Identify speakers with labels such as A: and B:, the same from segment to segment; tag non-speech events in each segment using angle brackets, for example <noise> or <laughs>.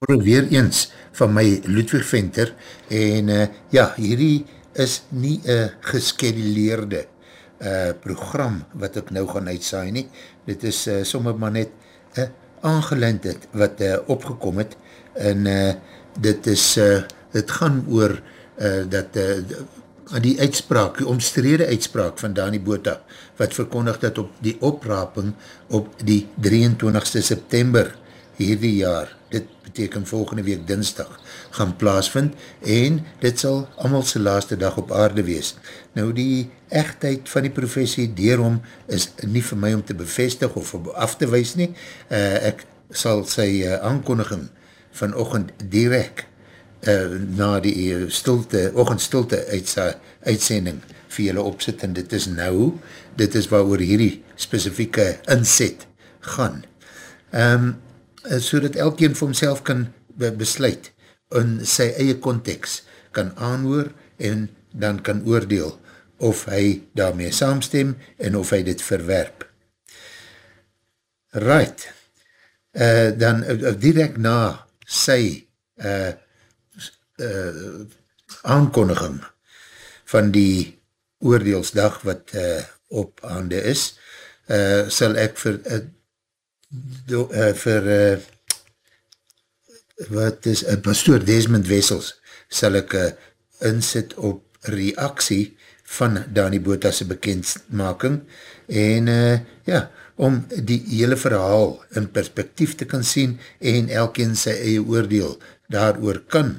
A: weer eens van my Ludwig Venter en uh, ja, hierdie is nie een geskeduleerde uh, program wat ek nou gaan uitsaai nie. Dit is uh, sommer maar net uh, aangelend het wat uh, opgekom het en uh, dit is uh, dit gaan oor uh, dat uh, die uitspraak, die omstrede uitspraak van Dani Bota wat verkondig dat op die opraping op die 23ste September hierdie jaar dit beteken volgende week dinsdag, gaan plaasvind en dit sal amalse laaste dag op aarde wees. Nou die echtheid van die professie dierom is nie vir my om te bevestig of af te wees nie. Uh, ek sal sy uh, aankondiging van ochend direct uh, na die stilte, ochend stilte uitsending vir julle opzit en dit is nou, dit is waar oor hierdie specifieke inzet gaan. Um, so dat elkeen vir homself kan besluit in sy eie context kan aanhoor en dan kan oordeel of hy daarmee saamstem en of hy dit verwerp. Right, uh, dan uh, direct na sy uh, uh, aankondiging van die oordeelsdag wat uh, op aande is, uh, sal ek vir uh, do, uh, vir uh, wat is uh, pastoor Desmond Wessels sal ek uh, insit op reaksie van Dani Bota's bekendmaking en uh, ja, om die hele verhaal in perspektief te kan sien en elkeen sy eie oordeel daar kan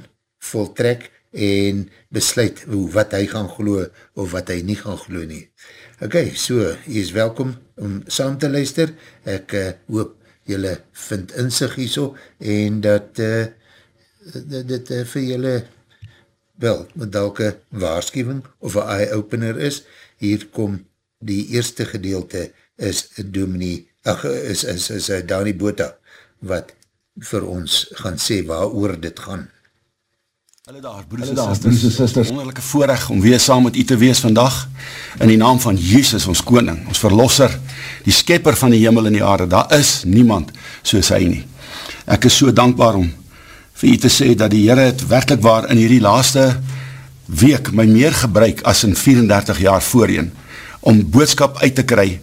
A: voltrek en besluit hoe, wat hy gaan glo of wat hy nie gaan glo nie. Ok, so, jy is welkom om saam te luister. Ek uh, hoop jylle vind inzicht hier so en dat uh, dit, dit uh, vir jylle wel, met dalke waarschuwing of een eye-opener is. Hier kom die eerste gedeelte is Dominie, ach, is, is, is, is Dani Bota wat vir ons gaan sê waar oor dit gaan.
B: Hulle daar, broeders en sisters, wonderlijke voorrecht om weer saam met u te wees vandag, in die naam van Jesus, ons koning, ons verlosser, die skepper van die hemel en die aarde, daar is niemand soos hy nie. Ek is so dankbaar om vir u te sê, dat die Heere het werkelijk waar in hierdie laaste week my meer gebruik as in 34 jaar voorheen, om boodskap uit te kry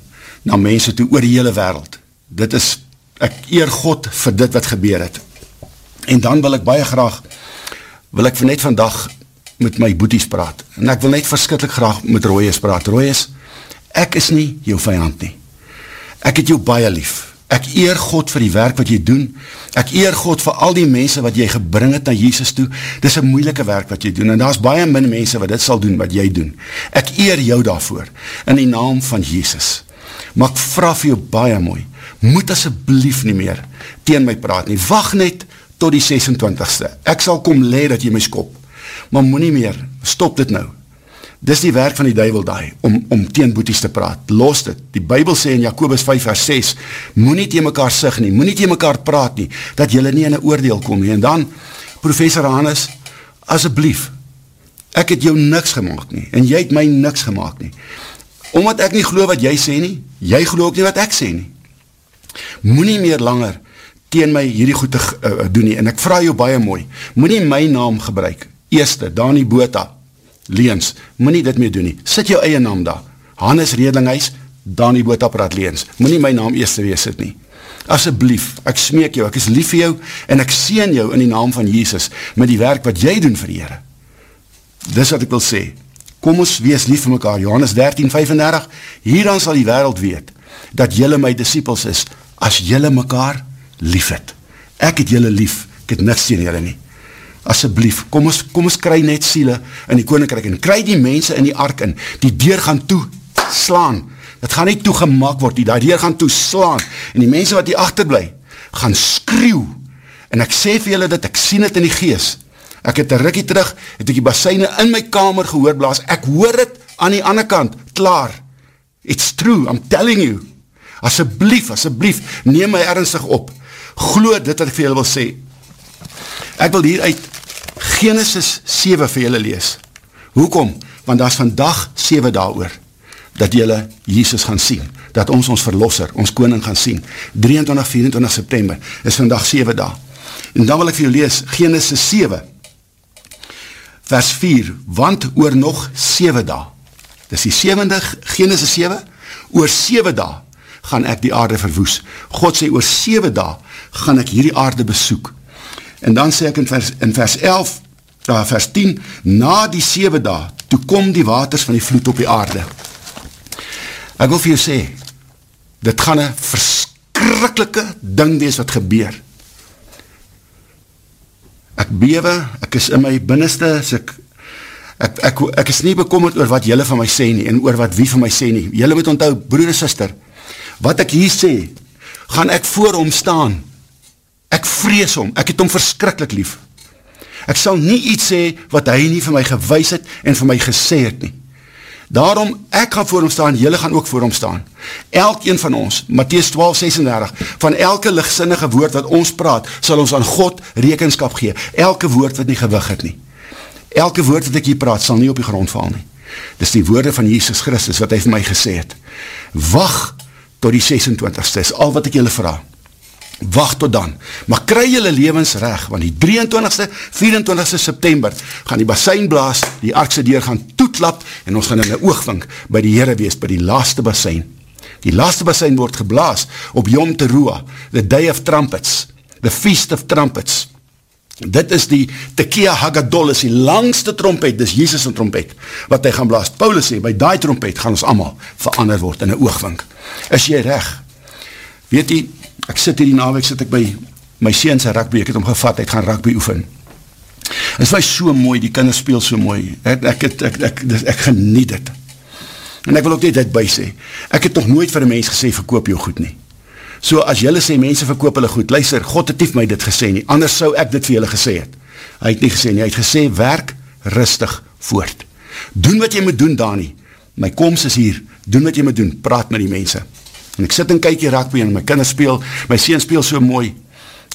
B: na mense toe oor die hele wereld. Dit is, ek eer God vir dit wat gebeur het. En dan wil ek baie graag wil ek net vandag met my boeties praat. En ek wil net verskrikkelijk graag met Royes praat. Royes, ek is nie jou vijand nie. Ek het jou baie lief. Ek eer God vir die werk wat jy doen. Ek eer God vir al die mense wat jy gebring het na Jesus toe. Dit is een moeilike werk wat jy doen. En daar is baie min mense wat dit sal doen wat jy doen. Ek eer jou daarvoor. In die naam van Jesus. Maar ek vraag vir jou baie mooi. Moet asjeblief nie meer teen my praat nie. Wacht net tot die 26ste. Ek sal kom le dat jy my skop. Maar moet nie meer, stop dit nou. Dis die werk van die duivel daai, om, om teen boeties te praat. Los dit. Die Bijbel sê in Jacobus 5 vers 6, moet nie teen mekaar sig nie, moet nie teen mekaar praat nie, dat jylle nie in een oordeel kom nie. En dan, professor Hannes, asjeblief, ek het jou niks gemaakt nie, en jy het my niks gemaakt nie. Omdat ek nie geloof wat jy sê nie, jy geloof nie wat ek sê nie. Moet nie meer langer teen my hierdie goed te uh, doen nie, en ek vraag jou baie mooi, moet nie my naam gebruik, eerste, Dani Bota, Leens, moet nie dit meer doen nie, sit jou eie naam daar, Hannes Redlinghuis, Dani Bota praat Leens, moet nie my naam eerste wees sit nie, asseblief, ek smeek jou, ek is lief vir jou, en ek sien jou in die naam van Jesus, met die werk wat jy doen vir die Heere, dis wat ek wil sê, kom ons wees lief vir mekaar, Johannes 13, 35, hierdan sal die wereld weet, dat jylle my disciples is, as jylle mekaar lief het. Ek het julle lief, ek het niks tegen julle nie. Asseblief, kom ons, kom ons kry net siele in die koninkryk en kry die mense in die ark in, die deur gaan toe slaan. Het gaan nie toegemaak word, die deur gaan toe slaan. En die mense wat hier achterblij, gaan skreeuw. En ek sê vir julle dit, ek sien het in die gees. Ek het een rikkie terug, het ek die basseine in my kamer gehoor blaas. Ek hoor het aan die ander kant, klaar. It's true, I'm telling you. Asseblief, asseblief, neem my ernstig op glo dit wat ek vir julle wil sê. Ek wil hier uit Genesis 7 vir julle lees. Hoekom? Want daar is vandag 7 daar oor, dat julle Jesus gaan sien, dat ons ons verlosser, ons koning gaan sien. 23, 24 september is vandag 7 daar. En dan wil ek vir jou lees, Genesis 7, vers 4, want oor nog 7 dae, dis die 7de, Genesis 7, oor 7 dae gaan ek die aarde verwoes. God sê, oor 7 dae gaan ek hierdie aarde besoek. En dan sê ek in vers, in vers 11, uh, vers 10, na die 7 dae, toe kom die waters van die vloed op die aarde. Ek wil vir jou sê, dit gaan een verskrikkelike ding wees wat gebeur. Ek bewe, ek is in my binneste, ek, ek, ek, ek is nie bekommerd oor wat jylle van my sê nie, en oor wat wie van my sê nie. Jylle moet onthou, broer en sister, wat ek hier sê, gaan ek voor hom staan. Ek vrees hom, ek het hom verskrikkelijk lief. Ek sal nie iets sê wat hy nie vir my gewys het en vir my gesê het nie. Daarom, ek gaan voor hom staan, jylle gaan ook voor hom staan. Elk een van ons, Matthies 12, 36, van elke lichtsinnige woord wat ons praat, sal ons aan God rekenskap gee. Elke woord wat nie gewig het nie. Elke woord wat ek hier praat, sal nie op die grond val nie. Dis die woorde van Jesus Christus wat hy vir my gesê het. Wacht tot die 26ste, is al wat ek jylle vraag wacht tot dan, maar kry jylle levens reg, want die 23ste, 24ste September, gaan die basijn blaas, die arkse deur gaan toetlap, en ons gaan in die oogvink by die Heere wees, by die laaste basijn. Die laaste basijn word geblaas op Yom Teruah, the day of trumpets, the feast of trumpets. Dit is die Tekia Hagadol, is die langste trompet, dis Jesus' trompet, wat hy gaan blaas. Paulus sê, by die trompet gaan ons allemaal verander word in die oogvink. Is jy reg? Weet jy, ek sit hier die naweek, sit ek by my seens in rugby, ek het omgevat, ek gaan rugby oefen. Het is my so mooi, die kinders speel so mooi, ek, ek, ek, ek, ek, ek, ek geniet het. En ek wil ook net dit by sê, ek het nog nooit vir een mens gesê, verkoop jou goed nie. So as jylle sê, mense verkoop hulle goed, luister, God het nie my dit gesê nie, anders sou ek dit vir jylle gesê het. Hy het nie gesê nie, hy het gesê, werk rustig voort. Doen wat jy moet doen, Dani. My komst is hier, doen wat jy moet doen, praat met die mense. En ek sit en kyk die rugby en my kinders speel, my sien speel so mooi.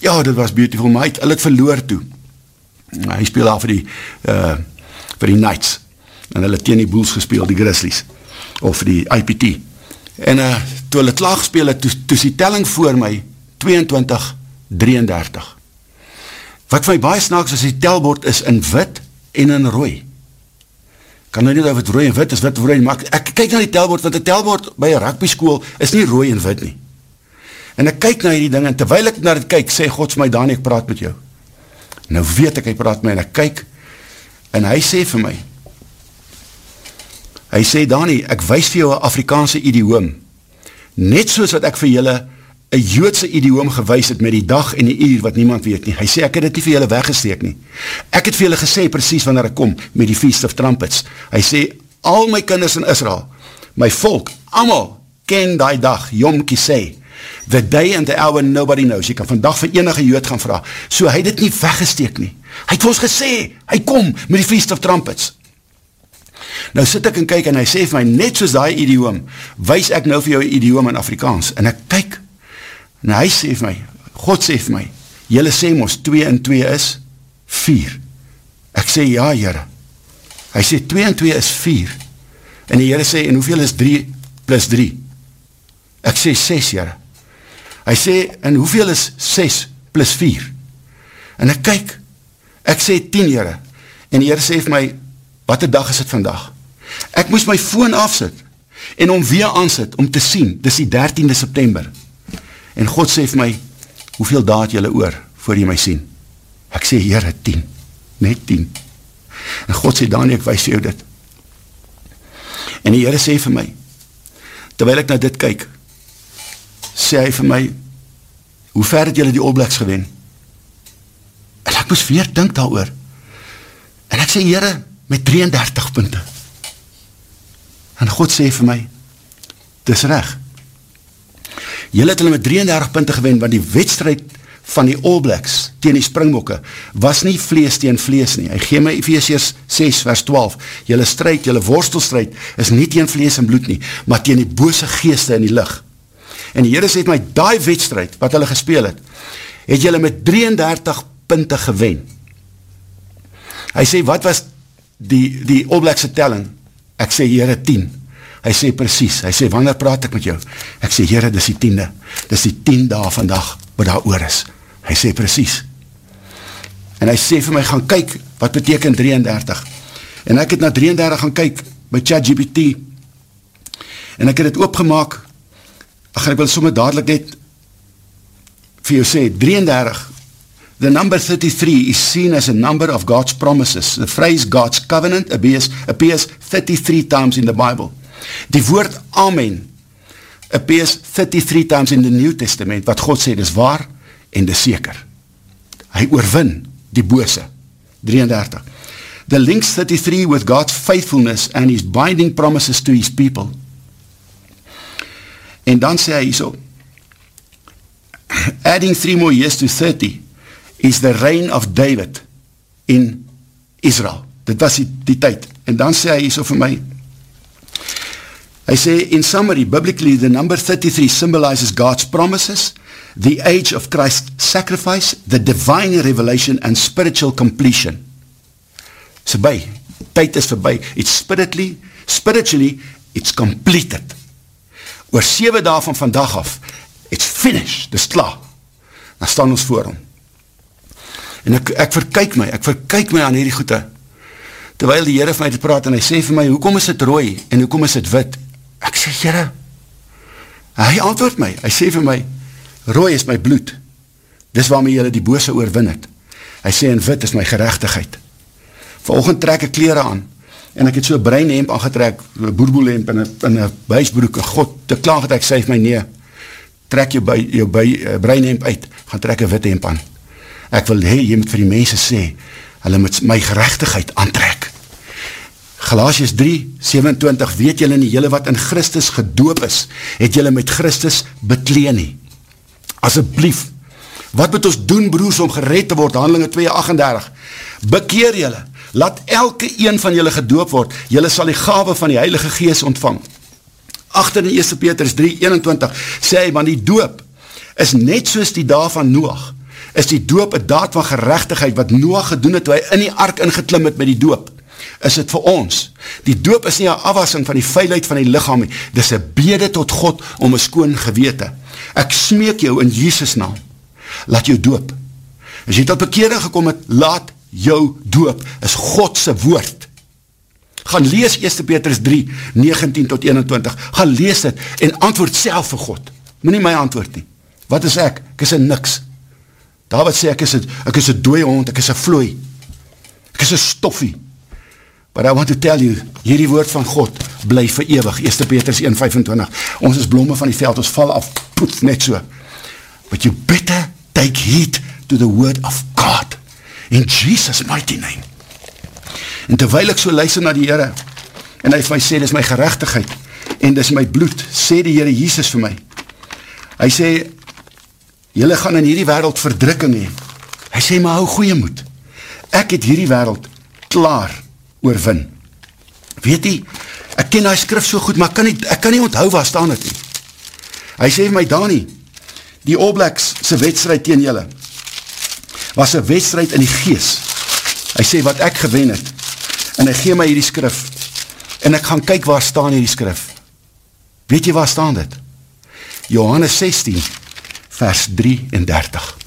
B: Ja, dit was beautiful, maar hy het, hy het verloor toe. Hy speel al vir die, uh, vir die Knights. En het teen die Bulls gespeel, die Grizzlies. Of die IPT. En uh, toe hy het laag gespeel, toe, is die telling voor my 22-33. Wat vir my baie snaaks is, die telbord is in wit en in rooi kan nou nie of het rooi en wit is, wit en rooi, maar ek, ek kyk na die telbord, want die telbord by een rugby school is nie rooi en wit nie. En ek kyk na die ding, en terwijl ek na dit kyk, sê God vir my, Dani, ek praat met jou. Nou weet ek, hy praat met my, en ek kyk, en hy sê vir my, hy sê, Dani, ek wees vir jou een Afrikaanse idioom, net soos wat ek vir julle een joodse idioom gewys het met die dag en die uur wat niemand weet nie. Hy sê, ek het dit nie vir julle weggesteek nie. Ek het vir julle gesê precies wanneer ek kom met die Feast of Trumpets. Hy sê, al my kinders in Israel, my volk, allemaal ken die dag, Yom Kisei, the day and the hour nobody knows. Jy kan vandag vir enige jood gaan vraag. So hy het dit nie weggesteek nie. Hy het vir ons gesê, hy kom met die Feast of Trumpets. Nou sit ek en kyk en hy sê vir my, net soos die idioom, wees ek nou vir jou idioom in Afrikaans. En ek kyk, En hy sê vir my, God sê vir my, jylle sê ons 2 en 2 is 4. Ek sê ja, jyre. Hy sê 2 en 2 is 4. En die jyre sê, en hoeveel is 3 plus 3? Ek sê 6, jyre. Hy sê, en hoeveel is 6 plus 4? En ek kyk, ek sê 10, jyre. En die jyre sê vir my, wat dag is het vandag? Ek moes my phone afsit, en om weer aansit, om te sien, dis die 13de september, En God sê vir my, hoeveel daad jylle oor, voor jy my sien? Ek sê, Heere, 10, net 10. En God sê, Dani, ek wees vir jou dit. En die Heere sê vir my, terwijl ek na dit kyk, sê hy vir my, hoe ver het jylle die All gewen? En ek moes weer dink daar oor. En ek sê, Heere, met 33 punte. En God sê vir my, dis recht, Julle het hulle met 33 punte gewen, want die wedstrijd van die All Blacks tegen die Springbokke was nie vlees tegen vlees nie. Hy gee my Ephesians 6 vers 12. Julle strijd, julle worstelstrijd is nie tegen vlees en bloed nie, maar tegen die bose geeste in die licht. En die Heere sê my, die wedstrijd wat hulle gespeel het, het julle met 33 punte gewen. Hy sê, wat was die, die All Blackse telling? Ek sê, Heere, 10. Hy sê precies, hy sê, wanneer praat ek met jou? Ek sê, heren, dis die tiende, dis die tien dag vandag, wat daar oor is. Hy sê precies, En hy sê vir my, gaan kyk, wat beteken 33? En ek het na 33 gaan kyk, by ChatGPT, en ek het het opgemaak, ach, ek wil somme dadelijk net, vir jou sê, 33, the number 33 is seen as a number of God's promises. The phrase God's covenant appears, appears 33 times in the Bible. Die woord Amen appears 33 times in the New Testament, wat God sê, dis waar en dis seker. Hy oorwin die bose. 33. The links 33 with God's faithfulness and his binding promises to his people. En dan sê hy so, <laughs> adding three more years to 30 is the reign of David in Israel. Dit was die, die tyd. En dan sê hy so vir my, hy sê, in summary, biblically, the number 33 symbolizes God's promises, the age of Christ's sacrifice, the divine revelation and spiritual completion. Is by, tyd is voorbij, it's spiritually, spiritually, it's completed. Oor 7 dae van vandag af, it's finished, dis klaar. Dan staan ons voor hom. En ek, ek verkyk my, ek verkyk my aan hierdie goede, terwyl die Heere vir my te praat, en hy sê vir my, hoekom is dit rooi, en hoekom is dit wit? Ek sê, Heere, hy antwoord my, hy sê vir my, rooi is my bloed, dis waarmee jylle die bose oorwin het. Hy sê, en wit is my gerechtigheid. Volgend trek ek kleren aan, en ek het so breinhemp aangetrek, boerboelhemp en een buisbroek, en God, te klaar het ek, sê my, nee, trek jou, by, jou by, uh, breinhemp uit, gaan trek een wit hemp aan. Ek wil hee, jy moet vir die mense sê, hulle moet my gerechtigheid aantrek. Galatius 3, 27, weet jylle nie, jylle wat in Christus gedoop is, het jylle met Christus bekleen nie. Asseblief, wat moet ons doen broers om gered te word, handelinge 2, 38, bekeer jylle, laat elke een van jylle gedoop word, jylle sal die gave van die Heilige Gees ontvang. Achter in 1 Petrus 3, 21, sê hy, want die doop is net soos die dag van Noach, is die doop een daad van gerechtigheid wat Noah gedoen het, toe hy in die ark ingeklim het met die doop, is het vir ons. Die doop is nie een afwassing van die veiligheid van die lichaam, dit is een bede tot God om een skoon gewete. Ek smeek jou in Jesus naam, laat jou doop. As jy tot bekering gekom het, laat jou doop, is Godse woord. Gaan lees 1 Petrus 3, 19 tot 21, gaan lees dit en antwoord self vir God. Moet nie my antwoord nie. Wat is ek? Ek is een niks. David sê, ek is een dooie hond, ek is een vloei, ek is een stoffie. But I want to tell you, hierdie woord van God bly verewig, 1 Petrus 1,25. Ons is blomme van die veld, ons val af, poef, net so. But you better take heed to the word of God, in Jesus mighty name. En terwijl ek so luister na die Heere, en hy vir my sê, dit is my gerechtigheid, en dit is my bloed, sê die Heere Jesus vir my. Hy sê, jylle gaan in hierdie wereld verdrukking heen. Hy sê, maar hou goeie moed. Ek het hierdie wereld klaar oorwin. Weet jy, ek ken die skrif so goed, maar ek kan nie, ek kan nie onthou waar staan het nie. Hy sê my, Dani, die All Blacks sy wedstrijd teen jylle, was een wedstrijd in die gees. Hy sê, wat ek gewen het, en hy gee my hierdie skrif, en ek gaan kyk waar staan hierdie skrif. Weet jy waar staan dit? Johannes 16, vers 33.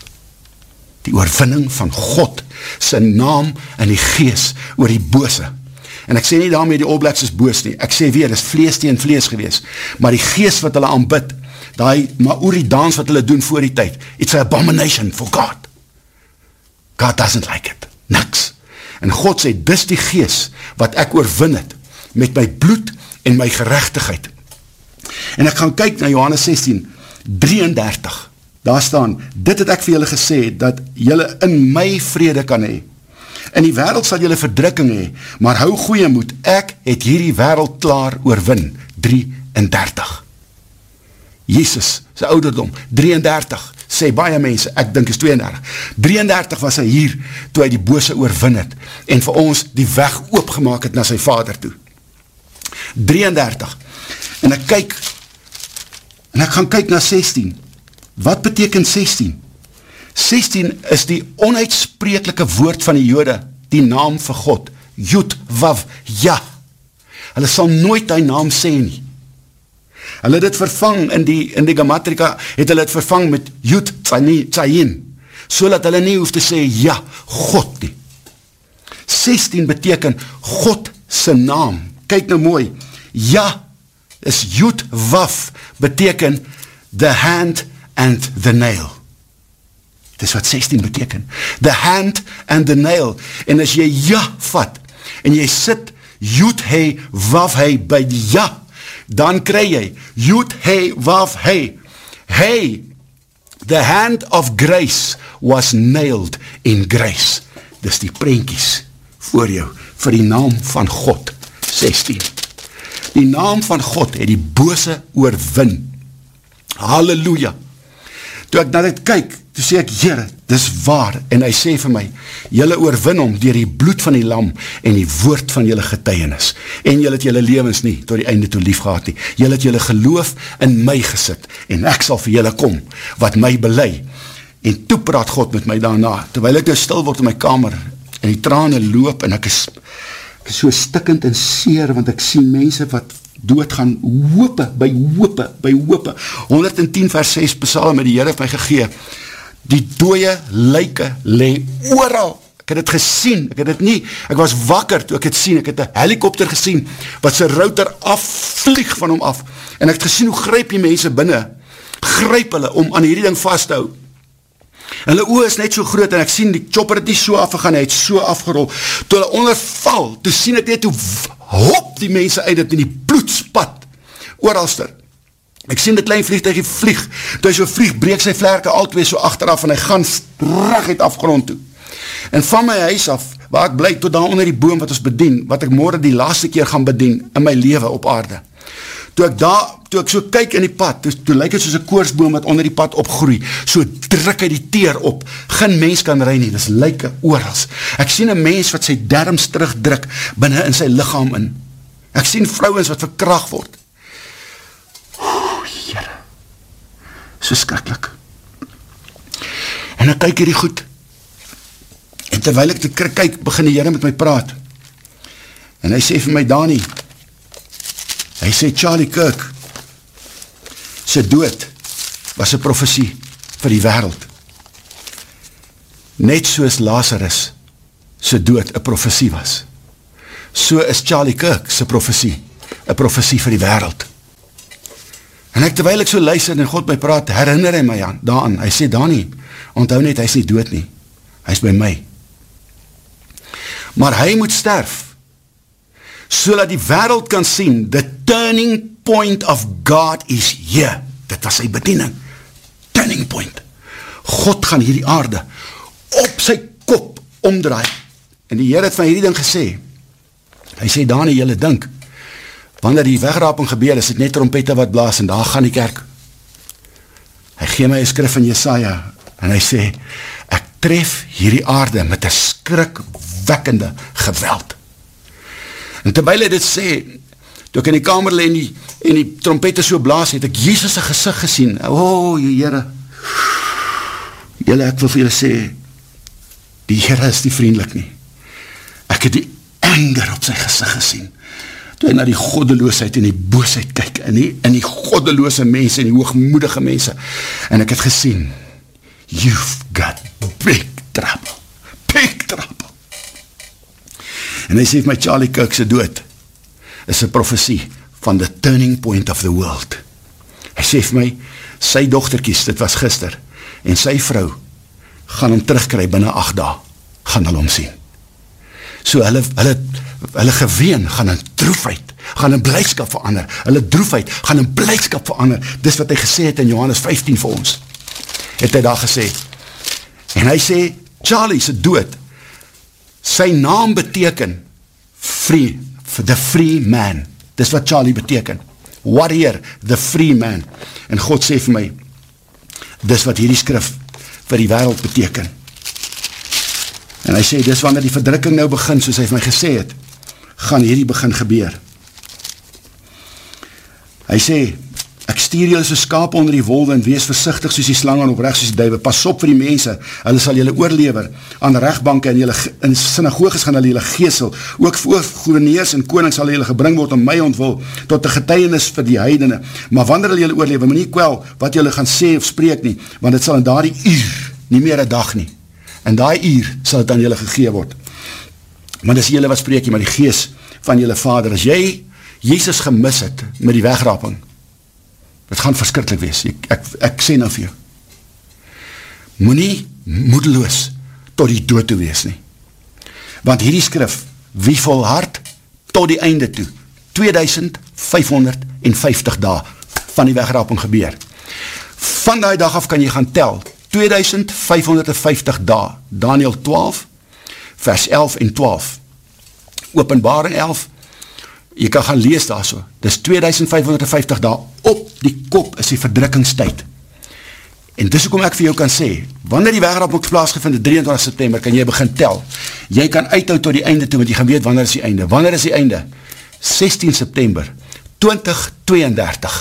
B: Die oorwinning van God, sy naam en die gees oor die bose. En ek sê nie daarmee die All Blacks is boos nie, ek sê weer, dit is vlees tegen vlees gewees, maar die gees wat hulle aanbid, die Maori dans wat hulle doen voor die tyd, it's an abomination for God. God doesn't like it, niks. En God sê, dis die gees wat ek oorwin het, met my bloed en my gerechtigheid. En ek gaan kyk na Johannes 16, 33, daar staan, dit het ek vir julle gesê, dat julle in my vrede kan hee. In die wereld sal julle verdrukking hee, maar hou goeie moed, ek het hierdie wereld klaar oorwin, 33. Jezus, sy ouderdom, 33, sê baie mense, ek dink is 32. 33 was hy hier, toe hy die bose oorwin het, en vir ons die weg oopgemaak het na sy vader toe. 33. En ek kyk, en ek gaan kyk na 16, Wat beteken 16? 16 is die onuitsprekelike woord van die jode, die naam vir God, Jood, Wav, Ja. Hulle sal nooit die naam sê nie. Hulle het het vervang in die, in die grammatrika, het hulle het vervang met Jood, Tsayin. so dat hulle nie hoef te sê, ja, God nie. 16 beteken God sy naam. Kyk nou mooi, ja, is Jood Waf, beteken the hand and the nail. Dis wat 16 beteken. The hand and the nail. En as jy ja vat, en jy sit Jood He Waf He by die ja, dan kry jy Jood He Waf He. He, the hand of grace was nailed in grace. Dis die prentjies voor jou, vir die naam van God. 16. Die naam van God het die bose oorwin. Halleluja. Toe ek na dit kyk, toe sê ek, Heere, dis waar. En hy sê vir my, jylle oorwin om dier die bloed van die lam en die woord van jylle getuienis. En jylle het jylle levens nie, tot die einde toe lief gehad nie. Jylle het jylle geloof in my gesit. En ek sal vir jylle kom, wat my belei. En toe praat God met my daarna. Terwyl ek nou stil word in my kamer, en die trane loop, en ek is, ek is so stikkend en seer, want ek sien mense wat dood gaan hoope, by hoope, by hoope. 110 vers 6 besalm met die Heere my gegee. Die dooie lyke le ooral. Ek het het gesien, ek het het nie, ek was wakker toe ek het sien, ek het een helikopter gesien, wat sy router afvlieg van hom af, en ek het gesien hoe grijp die mense binnen, grijp hulle om aan hierdie ding vast te hou, hulle oor is net so groot, en ek sien die chopper het nie so afgegaan, hy het so afgerol, toe hulle onderval, toe sien ek net hoe hop die mense uit het in die bloedspat, ooralster, ek sien die klein vliegtuig vlieg, toe hy so vlieg, breek sy vlerke al twee so achteraf, en hy gaan strak uit afgrond toe, en van my huis af, waar ek bly, tot daar onder die boom wat ons bedien, wat ek morgen die laaste keer gaan bedien, in my leven op aarde, toe ek daar, toe ek so kyk in die pad, toe, toe lyk het soos een koorsboom wat onder die pad opgroei, so druk hy die teer op, geen mens kan rij nie, dis lyk oorals, ek sien een mens wat sy derms terugdruk, binnen in sy lichaam in, ek sien vrouwens wat verkracht word, oeh, jyre, so skrikkelijk, en ek kyk hierdie goed, en terwijl ek te kyk, begin die jyre met my praat, en hy sê vir my, Dani, Hy sê Charlie Kirk sy dood was een profesie vir die wereld. Net soos Lazarus sy dood een profesie was. So is Charlie Kirk sy profesie een profesie vir die wereld. En ek terwijl ek so luister en God my praat, herinner hy my aan, daan. Hy sê, Dani, onthou net, hy is nie dood nie. Hy is by my. Maar hy moet sterf so dat die wereld kan sien, the turning point of God is here. Dit was sy bediening. Turning point. God gaan hierdie aarde op sy kop omdraai. En die Heer het van hierdie ding gesê, hy sê, Dani, jylle dink, wanneer die wegraping gebeur, is het net trompette wat blaas, en daar gaan die kerk. Hy gee my een skrif van Jesaja, en hy sê, ek tref hierdie aarde met een skrikwekkende geweld. En terwijl hy dit sê, toe ek in die kamer le en die, en die trompette so blaas, het ek Jezus' gezicht gesien. O, oh, jy Heere, jylle, ek wil vir jylle sê, die Heere is nie vriendelik nie. Ek het die anger op sy gezicht gesien, toe hy na die goddeloosheid en die boosheid kyk, en die, en die goddeloose mense, en die hoogmoedige mense, en ek het gesien, you've got big trouble, big trouble. En hy sê my Charlie Kirk sy dood is een profesie van the turning point of the world. Hy sê my, sy dochterkies, dit was gister, en sy vrou gaan hom terugkry binnen acht dae, gaan hulle omsien. So hulle, hulle, hulle geween gaan in droefheid, gaan in blijdskap verander, hulle droefheid gaan in blijdskap verander, dis wat hy gesê het in Johannes 15 vir ons, het hy daar gesê. En hy sê, Charlie sy dood, sy naam beteken free, the free man. Dis wat Charlie beteken. Warrior, the free man. En God sê vir my, dis wat hierdie skrif vir die wereld beteken. En hy sê, dis wanneer die verdrukking nou begin, soos hy vir my gesê het, gaan hierdie begin gebeur. Hy sê, Ek stuur julle so skaap onder die wolwe en wees versichtig soos die slang en oprecht soos die duive. Pas op vir die mense, hulle sal julle oorlever aan rechtbanke en julle in synagoges gaan hulle julle geesel. Ook voor gouverneurs en koning sal julle gebring word om my ontwil tot die getuienis vir die heidene. Maar wanneer hulle julle oorlever, moet nie kwel wat julle gaan sê of spreek nie, want het sal in daardie uur nie meer een dag nie. En daai uur sal het aan julle gegee word. Maar dis julle wat spreek jy, maar die gees van julle vader, as jy Jezus gemis het met die wegraping, het gaan verskrikkelijk wees. Ek, ek, ek sê nou vir jou. Moet nie moedeloos tot die dood toe wees nie. Want hierdie skrif, wie volhard tot die einde toe, 2550 dae van die wegraping gebeur. Van die dag af kan jy gaan tel, 2550 dae, Daniel 12, vers 11 en 12, openbaring 11, jy kan gaan lees daar so, dis 2550 dae, op die kop is die verdrukkingstijd, En dis hoekom ek vir jou kan sê, wanneer die wegrap ook plaasgevind, 23 september, kan jy begin tel. Jy kan uithoud tot die einde toe, want jy gaan weet wanneer is die einde. Wanneer is die einde? 16 september 2032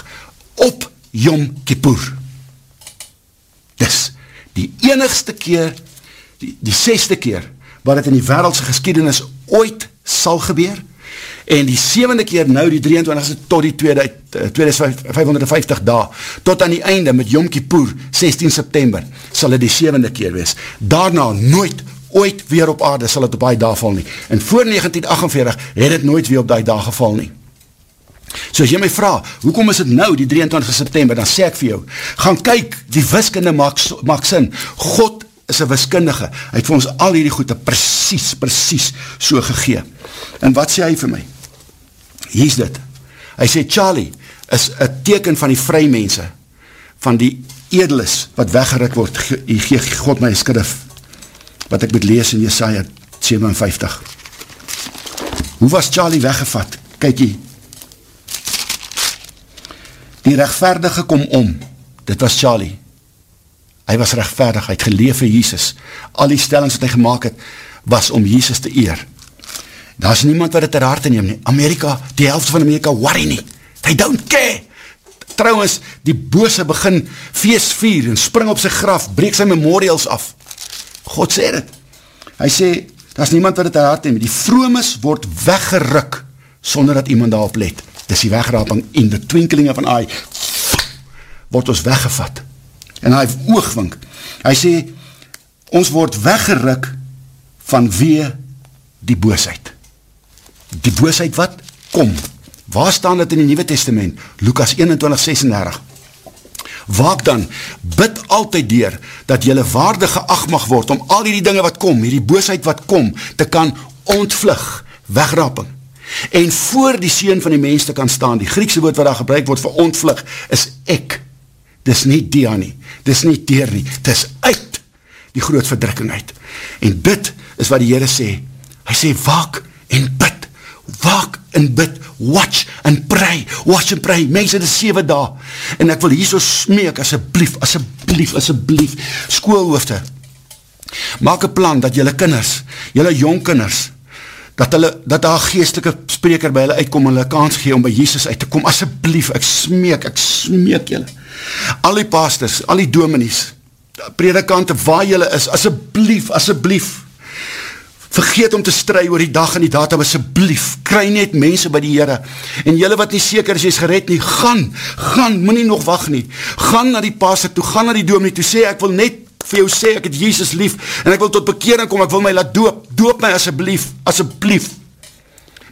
B: op Yom Kippur. Dis die enigste keer, die, die seste keer, wat het in die wereldse geschiedenis ooit sal gebeur, en die 7de keer nou die 23ste tot die 2550 da, tot aan die einde met Yom Kippur, 16 September, sal het die 7de keer wees. Daarna nooit, ooit weer op aarde sal het op die dag val nie. En voor 1948 het het nooit weer op die dag geval nie. So as jy my vraag, hoekom is het nou die 23 September, dan sê ek vir jou, gaan kyk, die wiskunde maak, maak sin, God is een wiskundige, hy het vir ons al hierdie goede precies, precies so gegee. En wat sê hy vir my? Hier is dit. Hy sê, Charlie is een teken van die vry mense, van die edelis wat weggerik word, hy gee God my skrif, wat ek moet lees in Jesaja 57. Hoe was Charlie weggevat? Kijk hier. Die rechtvaardige kom om. Dit was Charlie. Hy was rechtvaardig, hy het geleef vir Jesus. Al die stellings wat hy gemaakt het, was om Jesus te eer. Daar is niemand wat het ter harte neem nie. Amerika, die helft van Amerika, worry nie. They don't care. Trouwens, die bose begin feest vier en spring op sy graf, breek sy memorials af. God sê dit. Hy sê, daar is niemand wat het ter harte neem. Die vroemes word weggeruk, sonder dat iemand daarop let. Dis die wegraping in the twinkling of an eye. Word ons weggevat. En hy oogwink. Hy sê, ons word weggeruk van wee die boosheid die boosheid wat kom. Waar staan dit in die Nieuwe Testament? Lukas 21, 36. Waak dan, bid altyd dier, dat jylle waarde geacht mag word, om al die dinge wat kom, die boosheid wat kom, te kan ontvlug, wegrapping. En voor die sien van die mens te kan staan, die Griekse woord wat daar gebruik word vir ontvlug, is ek. Dis nie dia nie, dis nie teer nie, dis uit die groot verdrukking uit. En dit is wat die Heere sê, hy sê waak en bid waak en bid, watch en pray, watch en pray, mense dit is 7 dae, en ek wil hier so smeek, asjeblief, asjeblief, asjeblief, skoolhoofde, maak een plan dat jylle kinders, jylle jong kinders, dat hulle, dat daar geestelike spreker by hulle uitkom, en hulle kans gee om by Jesus uit te kom, asjeblief, ek smeek, ek smeek jylle, al die pastors, al die dominies, predikante, waar jylle is, asjeblief, asjeblief, vergeet om te stry oor die dag en die datum, asjeblief, kry net mense by die Heere, en jylle wat nie seker is, jy is gered nie, gaan, gaan, moet nog wacht nie, gaan na die pastor toe, gaan na die doom nie, toe. Sê, ek wil net vir jou sê, ek het Jezus lief, en ek wil tot bekering kom, ek wil my laat doop, doop my asjeblief, asjeblief,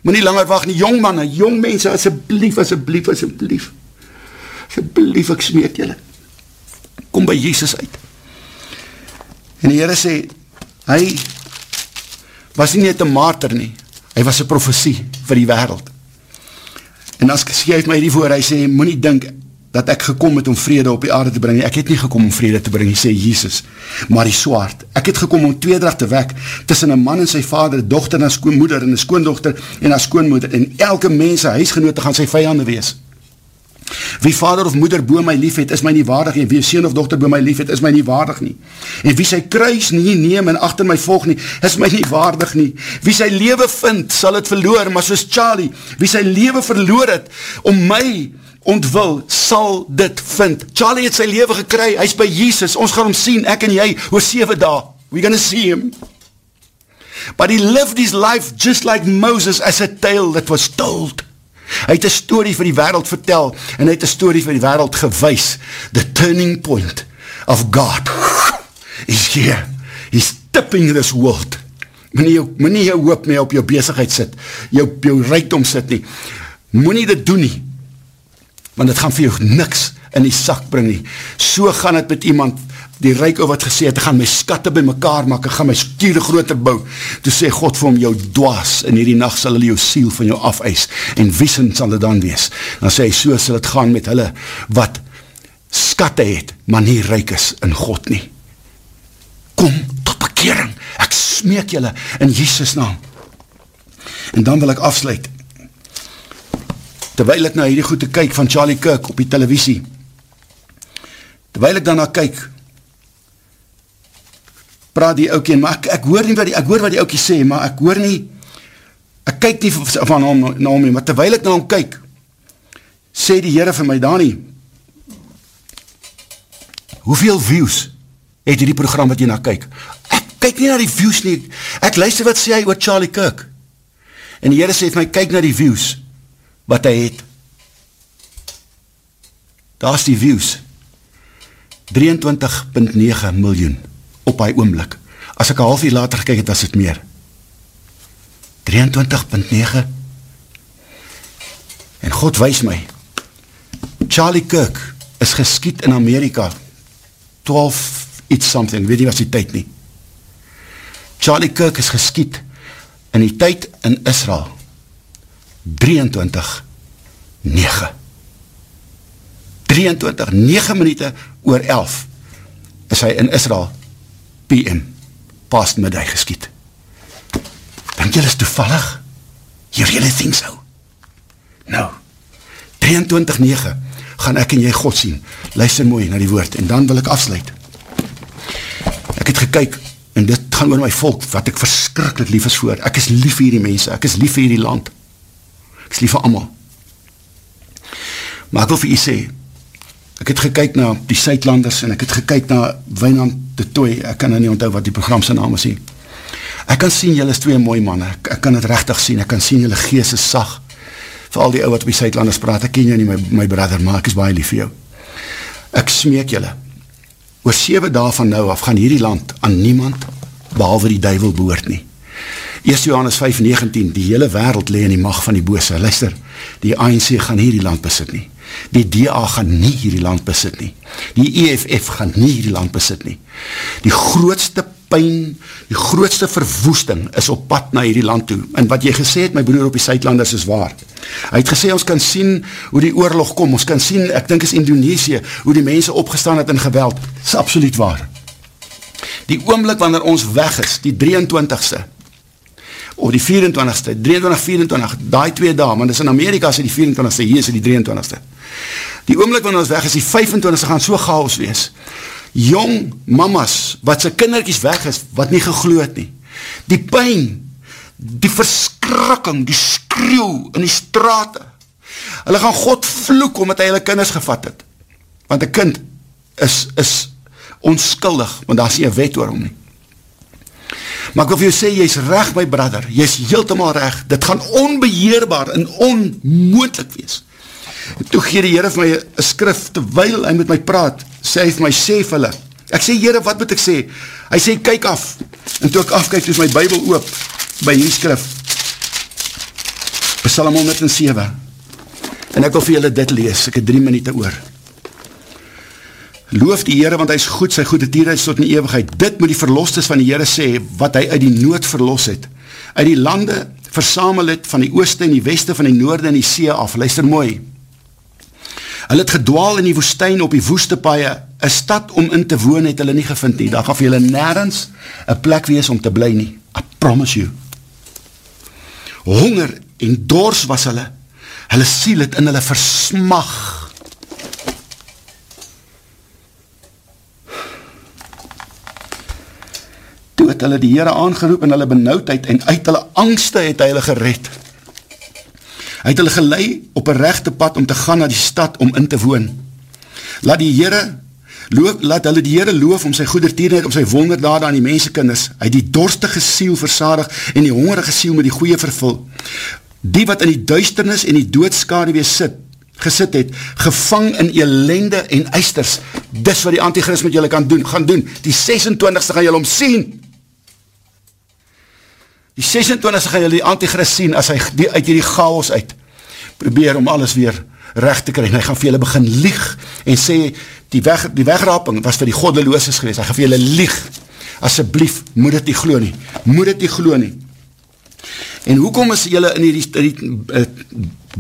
B: moet nie langer wacht nie, jong manne, jong mense, asjeblief, asjeblief, asjeblief, asjeblief, ek smeek jylle, kom by Jezus uit, en die Heere sê, hy, was nie net een marter nie, hy was een profesie vir die wereld. En as ek skryf my die voor, hy sê, moet nie dink dat ek gekom het om vrede op die aarde te bring, ek het nie gekom om vrede te bring, hy sê Jesus, maar die swaard. Ek het gekom om tweedracht te wek, tussen een man en sy vader, dochter en skoonmoeder, en een skoondochter en een skoonmoeder, en elke mens, huisgenote, gaan sy vijanden wees. Wie vader of moeder boe my lief het, is my nie waardig nie. Wie sien of dochter boe my lief het, is my nie waardig nie. En wie sy kruis nie neem en achter my volg nie, is my nie waardig nie. Wie sy leven vind, sal het verloor, maar soos Charlie, wie sy leven verloor het, om my ontwil, sal dit vind. Charlie het sy leven gekry, hy is by Jesus, ons gaan hom sien, ek en jy, oor 7 dae, we gonna see him. But he lived his life just like Moses as a tale that was told. Hy het een story vir die wereld vertel en hy het een story vir die wereld gewys. The turning point of God. He's here. He's tipping this world. Moenie jou, moenie jou hoop mee op jou bezigheid sit, jou, jou rijkdom sit nie. Moenie dit doen nie, want het gaan vir jou niks in die sak bring nie. So gaan het met iemand, die rijko wat gesê het, ek gaan my skatte by mekaar maak, ek gaan my stiere groter bou. Toe sê God vir hom, jou dwaas, in hierdie nacht sal hulle jou siel van jou afeis, en wiesend sal het dan wees. Dan sê hy, so sal het gaan met hulle, wat skatte het, maar nie rijk is in God nie. Kom tot bekering, ek smeek julle in Jesus naam. En dan wil ek afsluit, terwijl ek na hierdie goede kyk van Charlie Kirk op die televisie, terwijl ek daarna kyk, praat die oukie, maar ek, ek hoor nie wat die, ek hoor wat die oukie sê, maar ek hoor nie, ek kyk nie van hom na hom nie, maar terwijl ek na hom kyk, sê die Heere vir my, Dani, hoeveel views het die program wat jy na kyk? Ek kyk nie na die views nie, ek luister wat sê hy oor Charlie Kirk, en die Heere sê vir my, kyk na die views, wat hy het. Daar is die views, 23.9 miljoen, op hy oomlik. As ek een half uur later gekyk het, was het meer. 23.9 En God wees my, Charlie Kirk is geskiet in Amerika, 12 iets something, weet nie wat die tyd nie. Charlie Kirk is geskiet in die tyd in Israel, 23 9 23, 9 minute oor 11 is hy in Israel PM past middag geskiet. Denk jy is toevallig you really think so nou 23 9 gaan ek en jy God sien. Luister mooi na die woord en dan wil ek afsluit. Ek het gekyk en dit gaan oor my volk wat ek verskrikkelijk lief is voor. Ek is lief vir die mense, ek is lief vir die land. Ek is lief vir allemaal maar ek wil vir jy sê ek het gekyk na die Suidlanders en ek het gekyk na Wijnand de Toy, ek kan nou nie onthou wat die programse naam is ek kan sien jylle is twee mooie manne, ek, ek kan het rechtig sien, ek kan sien jylle gees is sag. Vir al die ou wat op die Suidlanders praat, ek ken jy nie my, my brother, maar ek is baie lief vir jou. Ek smeek jylle oor 7 dae van nou af gaan hierdie land aan niemand behalwe die duivel behoort nie. 1 Johannes 5:19 die hele wêreld lê in die mag van die bose. Luister, die ANC gaan hierdie land besit nie. Die DA gaan nie hierdie land besit nie. Die EFF gaan nie hierdie land besit nie. Die grootste pyn, die grootste verwoesting is op pad na hierdie land toe. En wat jy gesê het, my broer op die Suidlanders, is waar. Hy het gesê, ons kan sien hoe die oorlog kom, ons kan sien, ek dink is Indonesië, hoe die mense opgestaan het in geweld. Is absoluut waar. Die oomlik wanneer ons weg is, die 23ste, of die 24ste, 23, 24, die twee dae, want is in Amerika is die 24ste, hier is die 23ste. Die oomlik wanneer ons weg is, die 25ste gaan so chaos wees. Jong mamas, wat sy kinderkies weg is, wat nie gegloed nie. Die pijn, die verskrikking, die skreeuw in die straat. Hulle gaan God vloek, omdat hy hulle kinders gevat het. Want die kind is, is onskuldig, want daar is nie een wet oor hom nie. Maar ek wil vir jou sê, jy is reg my brother, jy is heeltemaal reg, dit gaan onbeheerbaar en onmoendlik wees. Toe gee die Heere vir my een skrif, terwijl hy met my praat, sê hy vir my, sê vir hulle, ek sê Heere, wat moet ek sê? Hy sê, kyk af, en toe ek afkyk, toe is my bybel oop, by die skrif, Psalm 107, en ek wil vir julle dit lees, ek het drie minuut oor, Loof die Heere, want hy is goed, sy goede tierheid tot in die eeuwigheid. Dit moet die verlostes van die Heere sê, wat hy uit die nood verlos het. Uit die lande versamel het, van die ooste en die weste, van die noorde en die see af. Luister mooi. Hy het gedwaal in die woestijn op die woeste paie, een stad om in te woon het hulle nie gevind nie. Daar gaf hulle nergens een plek wees om te bly nie. I promise you. Honger en dors was hulle. Hulle siel het in hulle versmag toe het hulle die Heere aangeroep in hulle benauwdheid en uit hulle angste het hy hulle gered. Hy het hulle gelei op een rechte pad om te gaan na die stad om in te woon. Laat die Heere loof, laat hulle die Heere loof om sy goedertierenheid, om sy wonderdade aan die mensekinders. Hy die dorstige siel versadig en die hongerige siel met die goeie vervul. Die wat in die duisternis en die doodskade weer sit, gesit het, gevang in elende en eisters, dis wat die antichrist met julle kan doen, gaan doen, die 26ste gaan julle om sien, die 26ste gaan julle die antichrist sien, as hy die, uit die chaos uit, probeer om alles weer recht te kry, en hy gaan vir julle begin lieg, en sê, die, weg, die wegraping was vir die goddelooses geweest, hy gaan vir julle lieg, asjeblief, moet het nie glo nie, moet het nie glo nie, en hoekom is julle in die, die, die uh,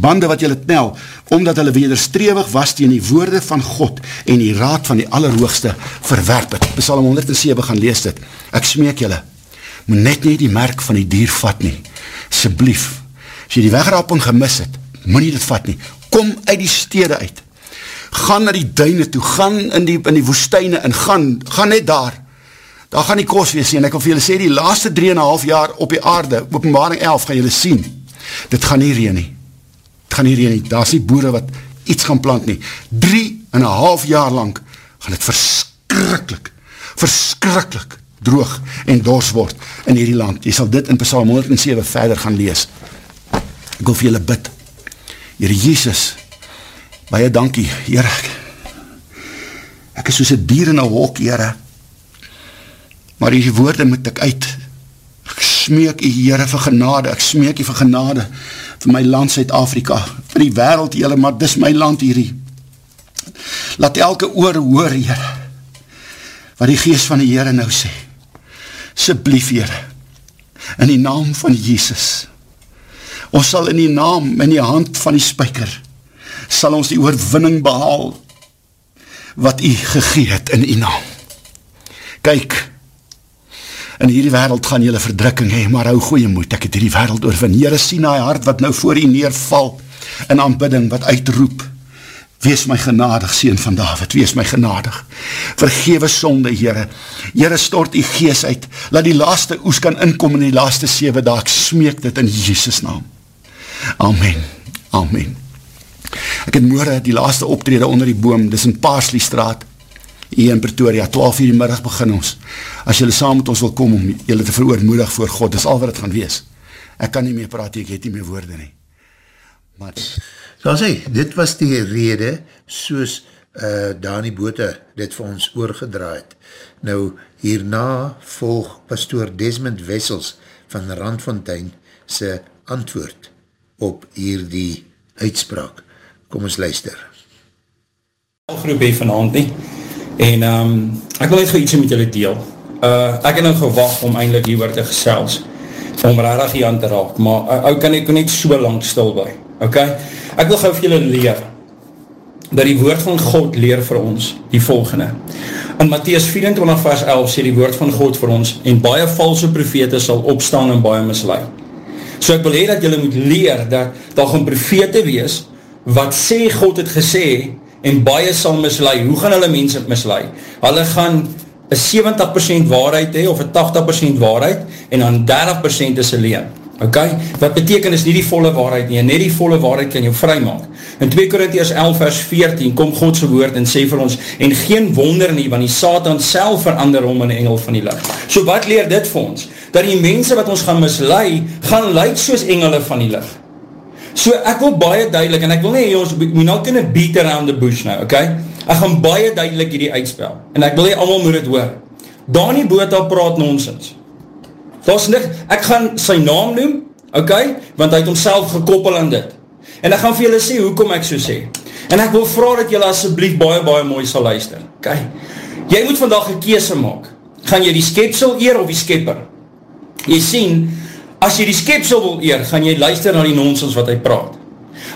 B: bande wat julle tel, omdat hulle wederstrewig was tegen die woorde van God, en die raad van die allerhoogste verwerp het, Psalm 107 gaan lees dit, ek smeek julle, moet net nie die merk van die dier vat nie, asjeblief, as jy die wegraping gemis het, moet nie dit vat nie, kom uit die stede uit, gaan na die duine toe, gaan in die, in die woestijne, en gaan, gaan net daar, daar gaan die kos wees, en ek wil vir julle sê, die laaste 3,5 jaar op die aarde, openbaring 11, gaan julle sien, dit gaan nie reen nie, dit gaan nie reen nie, daar is nie boere wat iets gaan plant nie, 3,5 jaar lang, gaan dit verskrikkelijk, verskrikkelijk, droog en dors word in hierdie land, jy sal dit in Psalm 107 verder gaan lees, ek wil vir julle bid, Heere Jezus, baie dankie, Heere, ek is soos een dier in een hok, Heere, maar die woorde moet ek uit, ek smeek die Heere vir genade, ek smeek die vir genade, vir my land Zuid-Afrika, vir die wereld, Heere, maar dis my land hierdie, laat elke oor hoor, Heere, wat die geest van die Heere nou sê, sublief, Heere, in die naam van Jezus, ons sal in die naam, in die hand van die spijker, sal ons die oorwinning behaal, wat u gegeet in die naam. Kyk, in hierdie wereld gaan jylle verdrukking hee, maar hou goeie moed, ek het hierdie wereld oorwin. Jyre sien na hart wat nou voor u neerval, in aanbidding wat uitroep, wees my genadig, Seen van David, wees my genadig. Vergewe sonde, Heere. Heere, stort die gees uit, laat die laaste oes kan inkom in die laaste 7 dag, smeek dit in Jesus naam. Amen, amen. Ek het moore die laaste optrede onder die boom, dis in Paarsley straat, hier in Pretoria, 12 uur die middag begin ons. As jylle saam met ons wil kom om jylle te veroormoedig voor God, dis al wat het gaan wees. Ek kan nie meer praat, ek het nie meer woorde nie.
A: Maar... Zoals hy, dit was die rede soos uh, Dani Bote dit vir ons oorgedraaid. Nou, hierna volg pastoor Desmond Wessels van Randfontein sy antwoord op hierdie uitspraak. Kom ons luister.
C: Groep hier vanavond nie. En um, ek wil net gauw ietsie met julle deel. Uh, ek het nou gewacht om eindelijk hier te gesels. Om rarig hier aan te raak. Maar uh, ou kan ek net so lang stil by. Ok? Ek wil gauw vir julle leer. Dat die woord van God leer vir ons die volgende. In Matthies 24 vers 11 sê die woord van God vir ons en baie valse profete sal opstaan en baie misleid. So ek wil hee dat julle moet leer dat daar gaan profete wees wat sê God het gesê en baie sal mislui. Hoe gaan hulle mense mislui? Hulle gaan een 70% waarheid hee of een 80% waarheid en dan 30% is een leen. Ok, wat beteken is nie die volle waarheid nie, en net die volle waarheid kan jou vry maak. In 2 Korinties 11 vers 14 kom Godse woord en sê vir ons, en geen wonder nie, want die Satan self verander om in die engel van die licht. So wat leer dit vir ons? Dat die mense wat ons gaan mislui, gaan luid soos engele van die licht. So ek wil baie duidelik, en ek wil nie, ons moet nou kunnen beat around the bush nou, ok? Ek gaan baie duidelik hierdie uitspel, en ek wil nie allemaal moet het hoor. Dani Bota praat nonsens. Daar is nik, ek gaan sy naam noem, ok, want hy het homself gekoppel aan dit. En ek gaan vir julle sê, hoekom ek so sê. En ek wil vraag dat julle asjeblief baie, baie mooi sal luister. Ok, jy moet vandag een keese maak. Gaan jy die skepsel eer of die skepper? Jy sien, as jy die skepsel wil eer, gaan jy luister na die nonsens wat hy praat.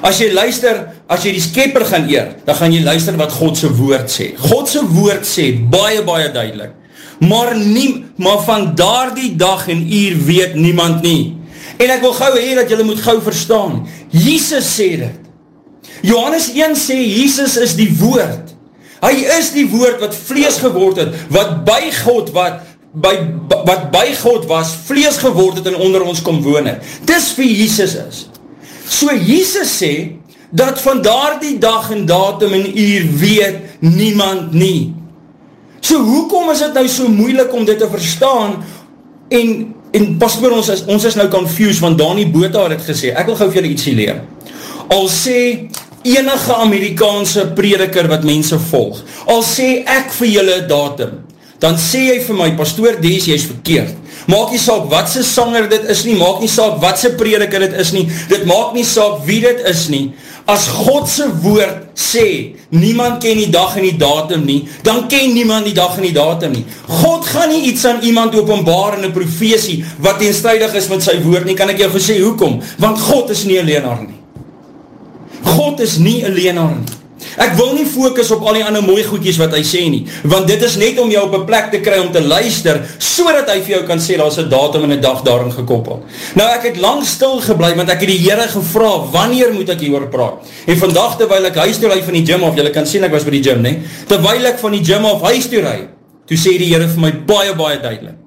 C: As jy luister, as jy die skepper gaan eer, dan gaan jy luister wat Godse woord sê. Godse woord sê, baie, baie duidelik, maar, nie, maar van daar die dag en uur weet niemand nie. En ek wil gauw hee dat julle moet gauw verstaan. Jesus sê dit. Johannes 1 sê, Jesus is die woord. Hy is die woord wat vlees geword het, wat by God, wat by, wat by God was, vlees geword het en onder ons kom woon het. Dis wie Jesus is. So Jesus sê, dat van daar die dag en datum en uur weet niemand nie. So hoekom is het nou so moeilik om dit te verstaan en, en pas oor ons is, ons is nou confused want Dani Bota het gesê, ek wil gauw vir julle ietsie leer. Al sê enige Amerikaanse prediker wat mense volg, al sê ek vir julle datum, dan sê jy vir my, pastoor Des, jy is verkeerd. Maak nie saak wat sy sanger dit is nie, maak nie saak wat sy prediker dit is nie, dit maak nie saak wie dit is nie. As Godse woord sê, niemand ken die dag en die datum nie, dan ken niemand die dag en die datum nie. God gaan nie iets aan iemand openbaar in een profesie, wat teenstrijdig is met sy woord nie, kan ek jou gesê, hoekom? Want God is nie een leenaar nie. God is nie een leenaar nie. Ek wil nie focus op al die ander mooie goedjes wat hy sê nie, want dit is net om jou op een plek te kry om te luister, so dat hy vir jou kan sê, daar is een datum en een dag daarin gekoppel. Nou ek het lang stil geblei, want ek het die Heere gevra, wanneer moet ek hieroor praat? En vandag terwijl ek huis toe rui van die gym af, jylle kan sê ek was by die gym, nie? terwijl ek van die gym af huis toe rui, toe sê die Heere vir my baie, baie duidelik,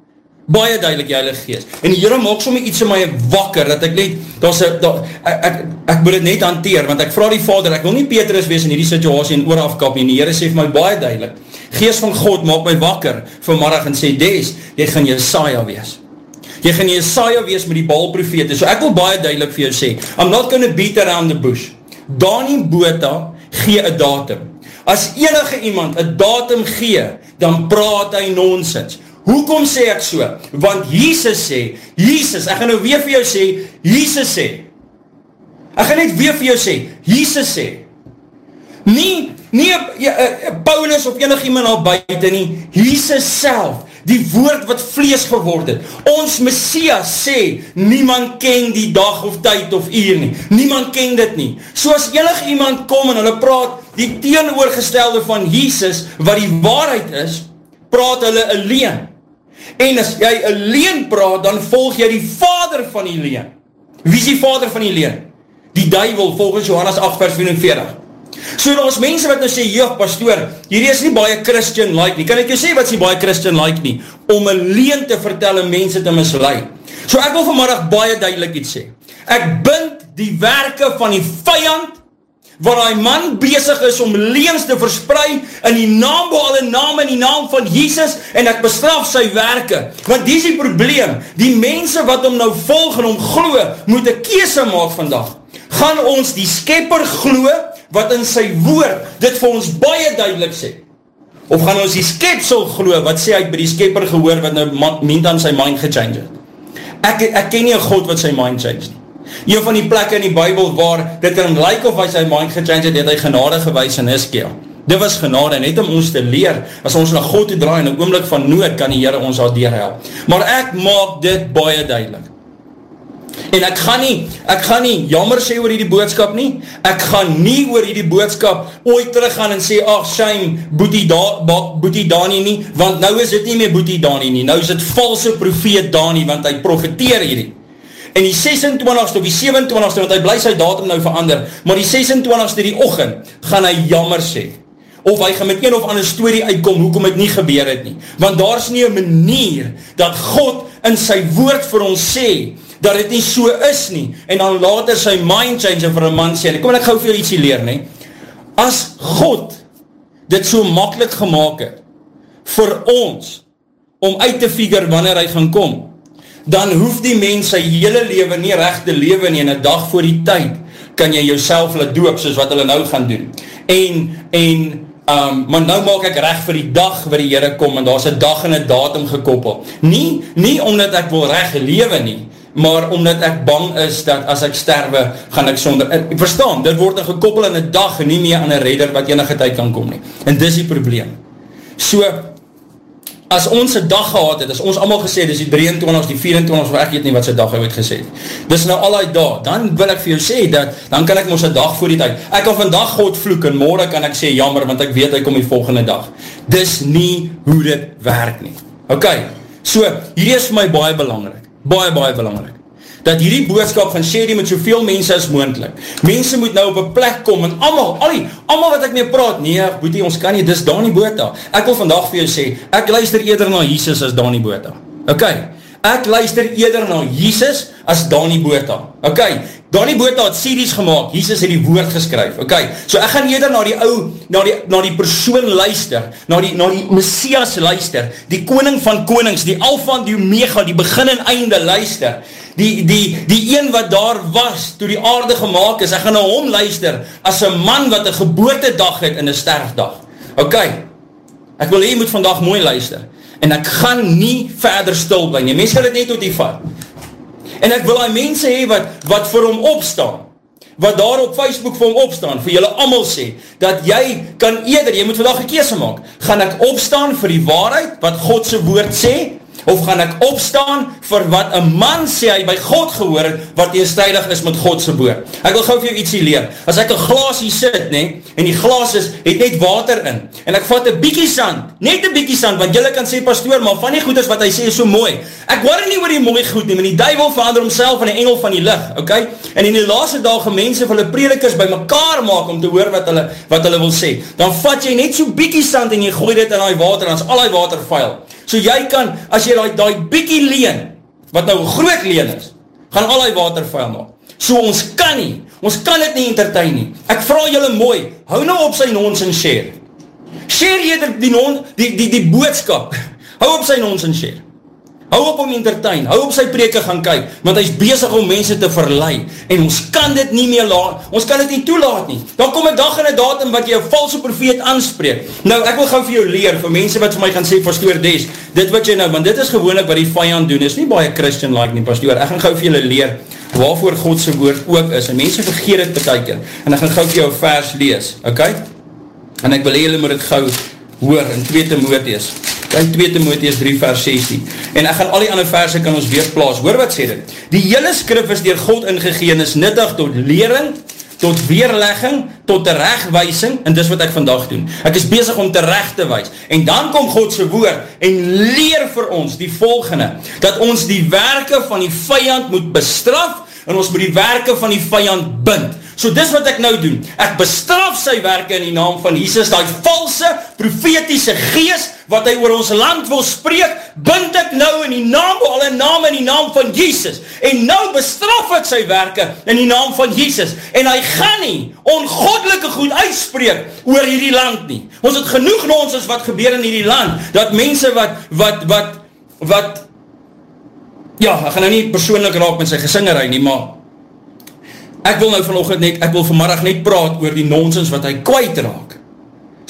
C: baie duidelik die Heilige Geest. En die Heere maak soms iets in my wakker, dat ek net, dat is, dat, ek, ek, ek moet het net hanteer, want ek vraag die Vader, ek wil nie Petrus wees in die situasie en oor afkap, en die Heere sê vir my baie duidelik, Geest van God maak my wakker vanmiddag en sê, Des, jy gaan Jesaja wees. Jy gaan Jesaja wees met die balprofete. So ek wil baie duidelik vir jou sê, I'm not gonna beat around the bush. Dani Bota gee een datum. As enige iemand een datum gee, dan praat hy nonsens. Hoekom sê ek so? Want Jesus sê, Jesus, ek gaan nou weer vir jou sê, Jesus sê, ek gaan net weer vir jou sê, Jesus sê, nie, nie ja, uh, Paulus of enig iemand al buiten nie, Jesus self, die woord wat vlees geword het, ons Messias sê, niemand ken die dag of tyd of uur nie, niemand ken dit nie, so as enig iemand kom en hulle praat, die teenoorgestelde van Jesus, wat die waarheid is, praat hulle een leen. En as jy een leen praat, dan volg jy die vader van die leen. Wie is die vader van die leen? Die duivel, volgens Johannes 8 vers 44. So daar is mense wat nou sê, jeug pastoor, hierdie is nie baie Christian like nie. Kan ek jou sê wat is nie baie Christian like nie? Om een leen te vertel en mense te mislui. So ek wil vanmiddag baie duidelik iets sê. Ek bind die werke van die vijand waar die man bezig is om leens te versprei in die naam behaal en naam in die naam van Jesus en ek bestraf sy werke. Want die is die probleem, die mense wat om nou volg en om glo, moet een kese maak vandag. Gaan ons die skepper glo, wat in sy woord dit vir ons baie duidelik sê? Of gaan ons die skepsel glo, wat sê hy by die skepper gehoor, wat nou meent aan sy mind gechange het? Ek, ek ken nie een God wat sy mind change nie. Een van die plekke in die Bijbel waar dit kan lyk of hy sy mind gechange het, het hy genade gewys in Hiskia. Dit was genade, net om ons te leer, as ons na God toe draai in een oomlik van nood, kan die Heere ons al deurhelp. Maar ek maak dit baie duidelik. En ek gaan nie, ek gaan nie jammer sê oor die boodskap nie, ek gaan nie oor die boodskap ooit terug gaan en sê, ach shame, boetie, da, boetie Dani nie, want nou is dit nie meer boetie Dani nie, nou is dit valse profeet Dani, want hy profeteer hierdie en die 26ste of die 27ste, want hy bly sy datum nou verander, maar die 26ste die ochend, gaan hy jammer sê, of hy gaan met een of ander story uitkom, hoekom het nie gebeur het nie, want daar is nie een manier, dat God in sy woord vir ons sê, dat het nie so is nie, en dan later sy mind change vir een man sê, kom en ek gauw veel ietsie leer nie, as God dit so makkelijk gemaakt het, vir ons, om uit te figure wanneer hy gaan kom, dan hoef die mens sy hele leven nie recht te leven nie, en een dag voor die tyd, kan jy jouself laat doop, soos wat hulle nou gaan doen. En, en, um, maar nou maak ek recht vir die dag waar die Heere kom, en daar is een dag en een datum gekoppel. Nie, nie omdat ek wil recht leven nie, maar omdat ek bang is dat as ek sterwe, gaan ek sonder, ek verstaan, dit word een gekoppel in een dag, en nie meer aan een redder wat enige tyd kan kom nie. En dis die probleem. So, as ons een dag gehad het, as ons allemaal gesê, dis die 23, die 24, of ek weet nie wat sy dag hy het gesê, dis nou al die dag, dan wil ek vir jou sê, dat, dan kan ek ons een dag voor die tijd, ek kan vandag God vloek, en morgen kan ek sê, jammer, want ek weet, hy kom die volgende dag, dis nie hoe dit werk nie, ok, so, hier is vir my baie belangrijk, baie, baie belangrijk, dat hierdie boodskap gaan share met soveel mense as moendlik. Mense moet nou op een plek kom, en allemaal, allie, allemaal wat ek mee praat, nee, boetie, ons kan nie, dis Dani Bota. Ek wil vandag vir jou sê, ek luister eerder na Jesus as Dani Bota. Ok, Ek luister eerder na Jesus as Dani Bota. Ok, Dani Bota het series gemaakt, Jesus het die woord geskryf. Ok, so ek gaan eerder na die ou, na die, na die persoon luister, na die, na die Messias luister, die koning van konings, die alfa en die omega, die begin en einde luister, die, die, die een wat daar was, toe die aarde gemaakt is, ek gaan na hom luister, as een man wat een geboortedag het en een sterfdag. Ok, ek wil hier moet vandag mooi luister, en ek gaan nie verder stil bly nie, mens gaan dit net tot die vat, en ek wil die mense hee wat, wat vir hom opstaan, wat daar op Facebook vir hom opstaan, vir julle allemaal sê, dat jy kan eerder, jy moet vandag een kees maak, gaan ek opstaan vir die waarheid, wat Godse woord sê, of gaan ek opstaan vir wat een man sê hy by God gehoor wat tegenstrijdig is met Godse boer. Ek wil gauw vir jou ietsie leer. As ek een glas hier sit, nee, en die glas is, het net water in, en ek vat een biekie sand, net een biekie sand, want jylle kan sê, pastoor, maar van die goeders wat hy sê is so mooi. Ek hoor nie oor die mooi goed nie, maar die duivel verander homself van die engel van die licht, ok? En in die laatste dag, mense van die predikers by mekaar maak om te hoor wat hulle, wat hulle wil sê, dan vat jy net so biekie sand en jy gooi dit in die water, dan is al die water vuil. So jy kan, as jy die, die biekie leen, wat nou groot leen is, gaan al die water vuil maak. So ons kan nie, ons kan dit nie entertain nie. Ek vraag julle mooi, hou nou op sy nons en share. Share jy die, non, die, die, die boodskap, <laughs> hou op sy nons en share. Hou op om entertain, hou op sy preke gaan kyk, want hy is bezig om mense te verlei, en ons kan dit nie meer laat, ons kan dit nie toelaat nie. Dan kom een dag en een datum wat jy een valse profeet aanspreek. Nou, ek wil gauw vir jou leer, vir mense wat vir my gaan sê, pastoor Des, dit wat jy nou, want dit is gewoonlik wat die vijand doen, is nie baie Christian-like nie, pastoor. Ek gaan gauw vir julle leer, waarvoor Godse woord ook is, en mense vergeer het betekent, en ek gaan gauw vir jou vers lees, ok? En ek wil julle moet het gauw hoor, in 2 Timotheus, in 2 Timotheus 3 vers 16, en ek gaan al die ander verse kan ons weer plaas, hoor wat sê dit, die hele skrif is dier God ingegeen, is nuttig tot lering, tot weerlegging, tot terechtwijsing, en dis wat ek vandag doen. Ek is bezig om terecht te wees. En dan kom Godse woord, en leer vir ons die volgende, dat ons die werke van die vijand moet bestraf, en ons moet die werke van die vijand bind. So dis wat ek nou doen. Ek bestraf sy werke in die naam van Jesus, die valse profetiese gees, wat hy oor ons land wil spreek, bind ek nou in die naam, al in naam in die naam van Jesus. En nou bestraf ek sy werke in die naam van Jesus. En hy gaan nie ongodelike goed uitspreek oor hierdie land nie. Ons het genoeg nonsens wat gebeur in hierdie land, dat mense wat, wat, wat, wat, ja, ek gaan nou nie persoonlik raak met sy gesingerij nie, maar ek wil nou vanochtend net, ek wil vanmiddag net praat oor die nonsens wat hy kwijt raak.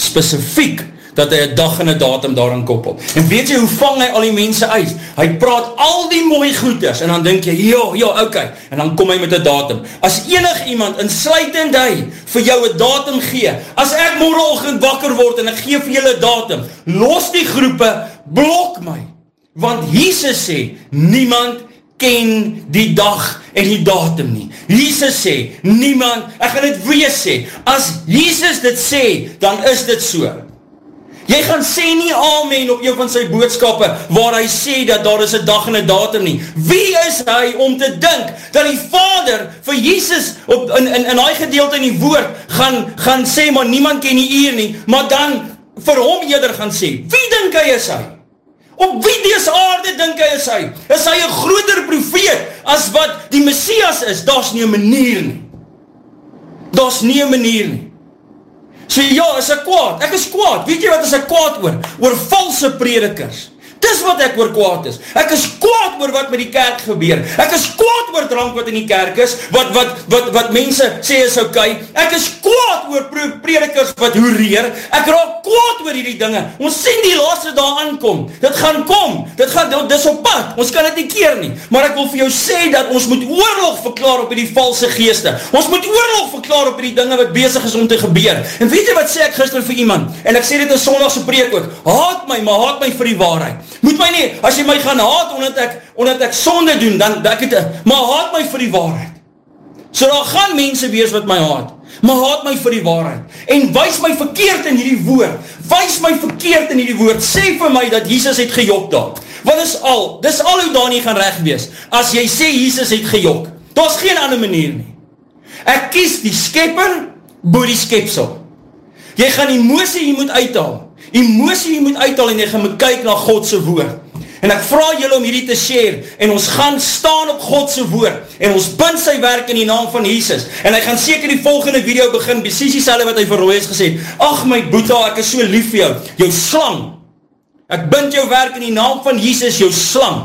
C: Specifiek, dat hy een dag en een datum daarin koppel. En weet jy, hoe vang hy al die mense uit? Hy praat al die mooie goeders, en dan denk jy, ja, ja, ok, en dan kom hy met een datum. As enig iemand, in sluitend hy, vir jou een datum gee, as ek morgen wakker word, en ek gee vir julle datum, los die groepe, blok my. Want Jesus sê, niemand ken die dag en die datum nie. Jesus sê, niemand, ek gaan dit wees sê, as Jesus dit sê, dan is dit so. Jy gaan sê nie amen op een van sy boodskappe, waar hy sê dat daar is een dag en een datum nie. Wie is hy om te dink, dat die vader vir Jesus, op, in, in, in hy gedeelte in die woord, gaan, gaan sê, maar niemand ken die eer nie, maar dan vir hom eerder gaan sê, wie dink hy is hy? Op wie deze aarde dink hy is hy? Is hy een groter profeet as wat die Messias is? Daar is nie een manier nie. Daar is nie een manier nie. So ja, is ek kwaad. Ek is kwaad. Weet jy wat is ek kwaad oor? Oor valse predikers. Dis wat ek oor kwaad is. Ek is kwaad oor wat met die kerk gebeur. Ek is kwaad oor drank wat in die kerk is, wat, wat, wat, wat mense sê is ok. Ek is kwaad oor predikers wat hoereer. Ek raak kwaad oor die dinge. Ons sien die laatste daar aankom. Dit gaan kom. Dit gaan, dit is op pad. Ons kan dit nie keer nie. Maar ek wil vir jou sê dat ons moet oorlog verklaar op die valse geeste. Ons moet oorlog verklaar op die dinge wat bezig is om te gebeur. En weet jy wat sê ek gister vir iemand? En ek sê dit in sondagse preek ook. Haat my, maar haat my vir die waarheid. Moet my nie, as jy my gaan haat, omdat ek, omdat ek sonde doen, dan, ek het, maar haat my vir die waarheid. So daar gaan mense wees wat my haat, maar haat my vir die waarheid. En wees my verkeerd in hierdie woord, wees my verkeerd in hierdie woord, sê vir my dat Jesus het gejok daar. Wat is al, dis al hoe daar nie gaan recht wees, as jy sê Jesus het gejok. Daar is geen ander manier nie. Ek kies die skepper, boe die skepsel. Jy gaan emosie jy moet uithaal, emosie moet uithaal en jy gaan moet kyk na Godse woord. En ek vraag julle om hierdie te share, en ons gaan staan op Godse woord, en ons bind sy werk in die naam van Jesus, en hy gaan seker die volgende video begin, precies die wat hy vir Roy is gesê, ach my boeta, ek is so lief vir jou, jou slang, ek bind jou werk in die naam van Jesus, jou slang,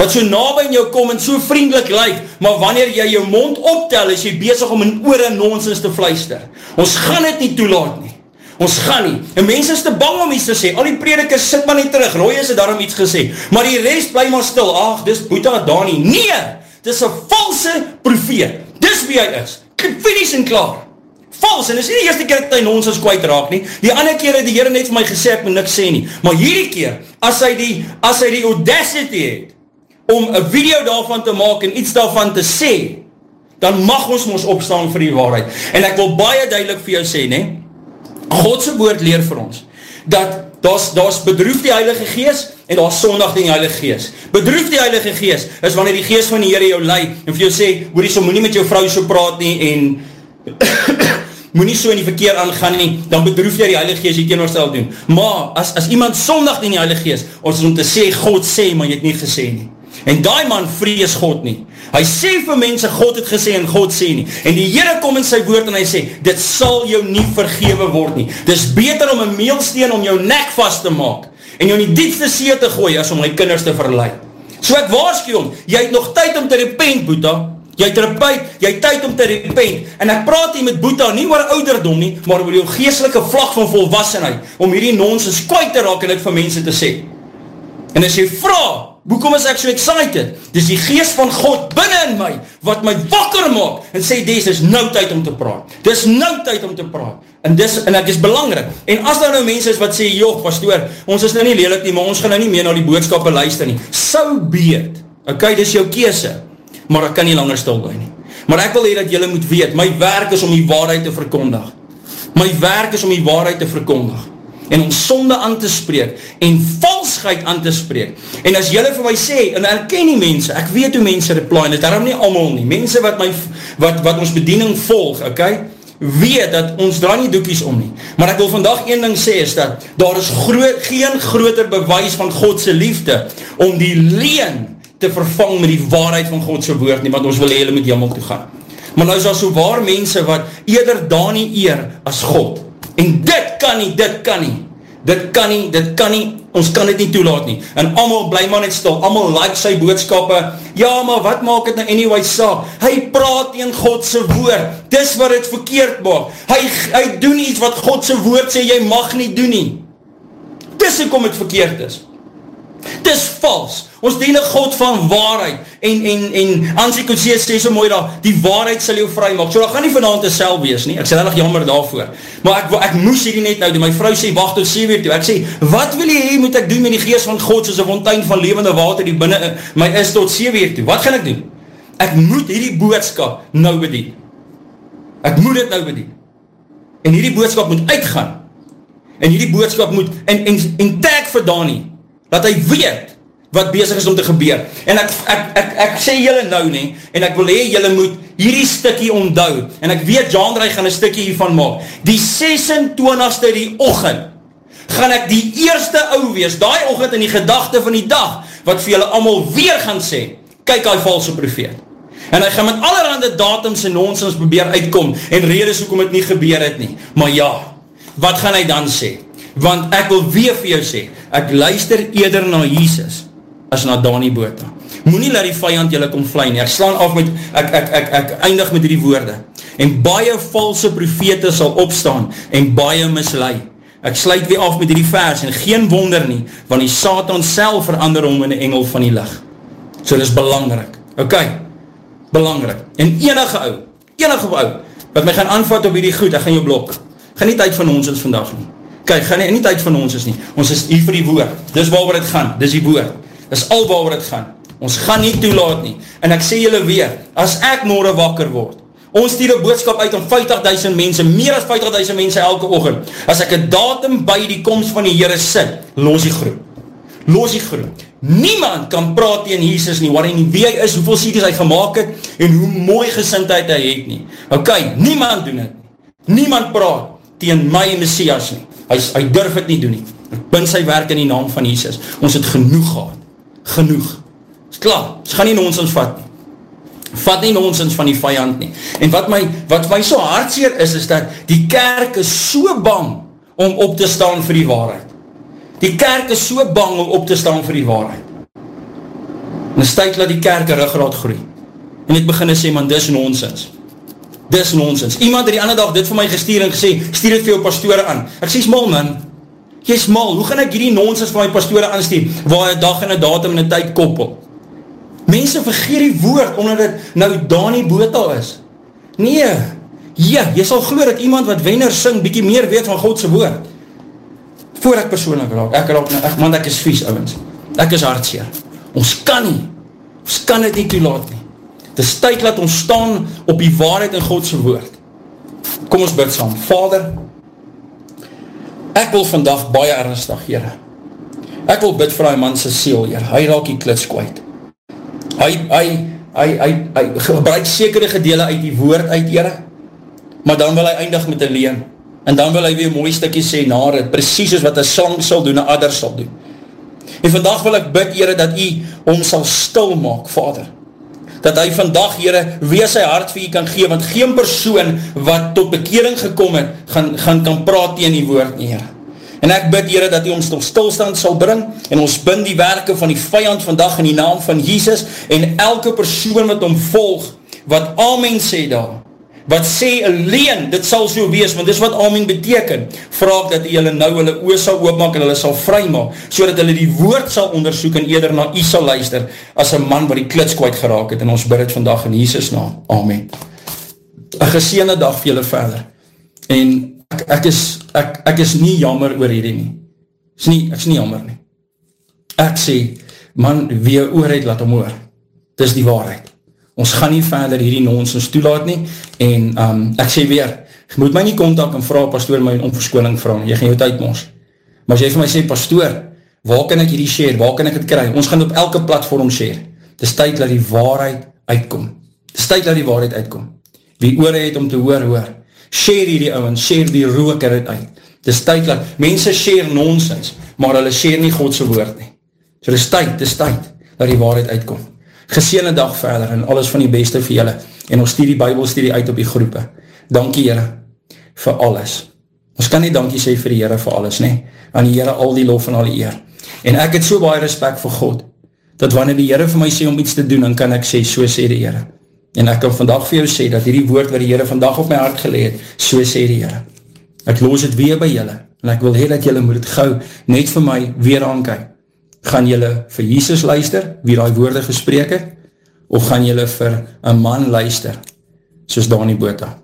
C: wat so nabij in jou kom en so vriendelik lyk, maar wanneer jy jou mond optel, is jy bezig om in oor en nonsens te fluister. Ons gaan het nie toelaat nie. Ons gaan nie. En mense is te bang om iets te sê. Al die predikers sit maar nie terug. Roy is het daarom iets gesê. Maar die rest bly maar stil. Ach, dis Boeta Dani. Nee! Dis een valse profeet. Dis wie hy is. Finish en klaar. Vals. En dis nie die eerste keer dat hy ons ons kwijt raak nie. Die ander keer het die Heere net vir my gesê, ek moet niks sê nie. Maar hierdie keer, as hy die, as hy die audacity het, om een video daarvan te maak en iets daarvan te sê, dan mag ons ons opstaan vir die waarheid. En ek wil baie duidelik vir jou sê, nee, Godse woord leer vir ons, dat daar's daar's bedroef die Heilige Gees en daar's sondig die Heilige Gees. Bedroef die Heilige Gees is wanneer die Gees van die Here jou lei en vir jou sê, hoorie, so moenie met jou vrou so praat nie en <coughs> moenie so in die verkeer aangaan nie, dan bedroef jy die Heilige Gees, jy teenorstel doen. Maar as as iemand sondig die Heilige Gees, ons is om te sê God sê, maar jy het nie gesê nie. En die man vrees God nie. Hy sê vir mense, God het gesê en God sê nie. En die Heere kom in sy woord en hy sê, dit sal jou nie vergewe word nie. Dit is beter om een meelsteen om jou nek vast te maak en jou in die diepste see te gooi as om my kinders te verleid. So ek waarskie om, jy het nog tyd om te repent, Boeta. Jy het repent, jy het tyd om te repent. En ek praat hier met Boeta, nie oor ouderdom nie, maar oor jou geestelike vlag van volwassenheid, om hierdie nonsens kwijt te raak en dit vir mense te sê. En as jy vraag, Hoekom is ek so excited? Dis die geest van God binnen in my, wat my wakker maak, en sê, dis is nou tyd om te praat. Dis nou tyd om te praat. En dis, en ek is belangrijk. En as daar nou mense is wat sê, joh, pastoor, ons is nou nie lelik nie, maar ons gaan nou nie meer na die boodskappe luister nie. So beet. Ok, dis jou kese. Maar ek kan nie langer stil bly nie. Maar ek wil hier dat jylle moet weet, my werk is om die waarheid te verkondig. My werk is om die waarheid te verkondig en om sonde aan te spreek en valsheid aan te spreek. En as jylle vir my sê, en ek ken nie mense, ek weet hoe mense reply, en dit daarom nie allemaal nie, mense wat, my, wat, wat ons bediening volg, ok, weet dat ons dra nie doekies om nie. Maar ek wil vandag een ding sê, is dat daar is groot, geen groter bewys van Godse liefde, om die leen te vervang met die waarheid van Godse woord nie, want ons wil hele met jammer toe gaan. Maar nou is daar so waar mense wat eerder daar nie eer as God, En dit kan nie, dit kan nie. Dit kan nie, dit kan nie, ons kan dit nie toelaat nie. En allemaal bly maar net stil, allemaal like sy boodskappe. Ja, maar wat maak het nou anyway saak? Hy praat in Godse woord. Dis wat het verkeerd maak. Hy, hy doen iets wat Godse woord sê, jy mag nie doen nie. Dis ek om het verkeerd is. Dis vals. Ons dien een God van waarheid. En, en, en Ansie Kutsie sê so mooi daar, die waarheid sal jou vry maak. So dat gaan nie vanavond een sel wees nie. Ek sê heilig jammer daarvoor. Maar ek, ek moes hierdie net nou doen. My vrou sê, wacht tot 7 uur toe. Ek sê, wat wil jy moet ek doen met die geest van God soos een fontein van levende water die binnen my is tot 7 uur toe? Wat gaan ek doen? Ek moet hierdie boodskap nou bedien. Ek moet dit nou bedien. En hierdie boodskap moet uitgaan. En hierdie boodskap moet, en, en, en tag vir Dani, dat hy weet wat bezig is om te gebeur. En ek, ek, ek, ek sê julle nou nie, en ek wil hee, julle moet hierdie stikkie onthou, en ek weet, Jan Rai gaan een stikkie hiervan maak, die 26ste die ochend, gaan ek die eerste ou wees, die ochend in die gedachte van die dag, wat vir julle allemaal weer gaan sê, kyk hy valse profeet. En hy gaan met allerhande datums en nonsens probeer uitkom, en redes hoekom het nie gebeur het nie. Maar ja, wat gaan hy dan sê? Want ek wil weer vir jou sê, ek luister eerder na Jesus, as na Dani Bota. Moe nie laat die vijand jylle kom vly nie, ek slaan af met, ek, ek, ek, ek eindig met die woorde, en baie valse profete sal opstaan, en baie mislui. Ek sluit weer af met die vers, en geen wonder nie, want die Satan self verander om in die engel van die licht. So dit is belangrijk, ok, belangrijk, en enige ou, enige ou, wat my gaan aanvat op hierdie goed, ek gaan jou blok, gaan nie tyd van ons ons vandag nie, Kijk, gaan nie, nie tyd van ons is nie. Ons is hier vir die woord. Dis waar waar het gaan. Dis die woord. Dis al waar waar het gaan. Ons gaan nie toelaat nie. En ek sê julle weer, as ek morgen wakker word, ons stuur een boodskap uit om 50.000 mense, meer as 50.000 mense elke oogend, as ek een datum by die komst van die Heere sit, los die groep. Los die groep. Niemand kan praat tegen Jesus nie, waarin nie wie hy is, hoeveel siekes hy gemaakt het, en hoe mooi gesintheid hy het nie. Ok, niemand doen het nie. Niemand praat tegen my Messias nie. Hy, hy durf het nie doen nie. Ek bind sy werk in die naam van Jesus. Ons het genoeg gehad. Genoeg. Is klaar. Ons gaan nie nonsens vat nie. Vat nie nonsens van die vijand nie. En wat my, wat my so hartseer is, is dat die kerk is so bang om op te staan vir die waarheid. Die kerk is so bang om op te staan vir die waarheid. En is tyd dat die kerk een ruggraad groei. En ek begin sê, man, dis nonsens. Dis nonsens. Iemand het die ander dag dit vir my gestuur en gesê, stuur dit vir jou pastore aan. Ek sê, smal man, jy is mal, hoe gaan ek hierdie nonsens vir my pastore aanstuur, waar een dag en een datum en een tyd koppel? Mense vergeer die woord, omdat het nou Dani Bota is. Nee, ja, jy sal geloof dat iemand wat wenner sing, bykie meer weet van Godse woord. Voor ek persoonlijk raak, ek raak, ek, man, ek is vies, ouwens. Ek is hartseer. Ons kan nie, ons kan het nie toelaat nie. Is tyd laat ons staan op die waarheid in Godse woord. Kom ons bid saam. Vader, ek wil vandag baie ernstig, Heere. Ek wil bid vir die man sy siel, Heere. Hy raak die klits kwijt. Hy, hy, hy, hy, hy gebruik sekere gedele uit die woord uit, Heere. Maar dan wil hy eindig met een leen. En dan wil hy weer mooi stikkie sê na het, precies is wat een slang sal doen, een adder sal doen. En vandag wil ek bid, Heere, dat hy om sal stil maak, Vader dat hy vandag, Heere, wees sy hart vir jy kan gee, want geen persoon wat tot bekering gekom het, gaan, gaan kan praat tegen die woord, Heere. En ek bid, Heere, dat hy ons tot stilstand sal bring, en ons bind die werke van die vijand vandag in die naam van Jesus, en elke persoon wat hom volg, wat Amen sê daar, wat sê alleen, dit sal so wees, want dis wat Amen beteken, vraag dat hy hulle nou hulle oor sal oopmak en hulle sal vry maak, so dat hulle die woord sal onderzoek en eerder na sal luister, as een man wat die klits kwijt geraak het, en ons bid het vandag in Jesus naam. Amen. Een geseende dag vir julle verder, en ek, ek, is, ek, ek is nie jammer oor hierdie nie, is nie, ek is nie jammer nie. Ek sê, man, wie oor het, laat hom oor. Dis die waarheid ons gaan nie verder hierdie nonsens toelaat nie, en um, ek sê weer, jy moet my nie kontak en vraag, pastoor, my onverskoning vraag, jy gaan jou tyd mos, maar as jy vir my sê, pastoor, waar kan ek hierdie share, waar kan ek het kry, ons gaan op elke platform share, het is tyd dat die waarheid uitkom, het is tyd dat die waarheid uitkom, wie oor het om te hoor, hoor, share hierdie ouwens, share die rooker het uit, het is tyd dat, mense share nonsens, maar hulle share nie Godse woord nie, so het is tyd, het is tyd, dat die waarheid uitkom, geseene dag verder en alles van die beste vir julle en ons stuur die bybelstudie uit op die groepe. Dankie Heere vir alles. Ons kan nie dankie sê vir die Heere vir alles nie, aan die Heere al die lof en al die eer. En ek het so baie respect vir God, dat wanneer die Heere vir my sê om iets te doen, dan kan ek sê, so sê die Heere. En ek kan vandag vir jou sê, dat die woord wat die Heere vandag op my hart geleed, so sê die Heere. Ek loos het weer by julle, en ek wil hee dat julle moet het gauw net vir my weer aankijk gaan jylle vir Jesus luister, wie die woorde gesprek het, of gaan jylle vir een man luister, soos Dani Bota?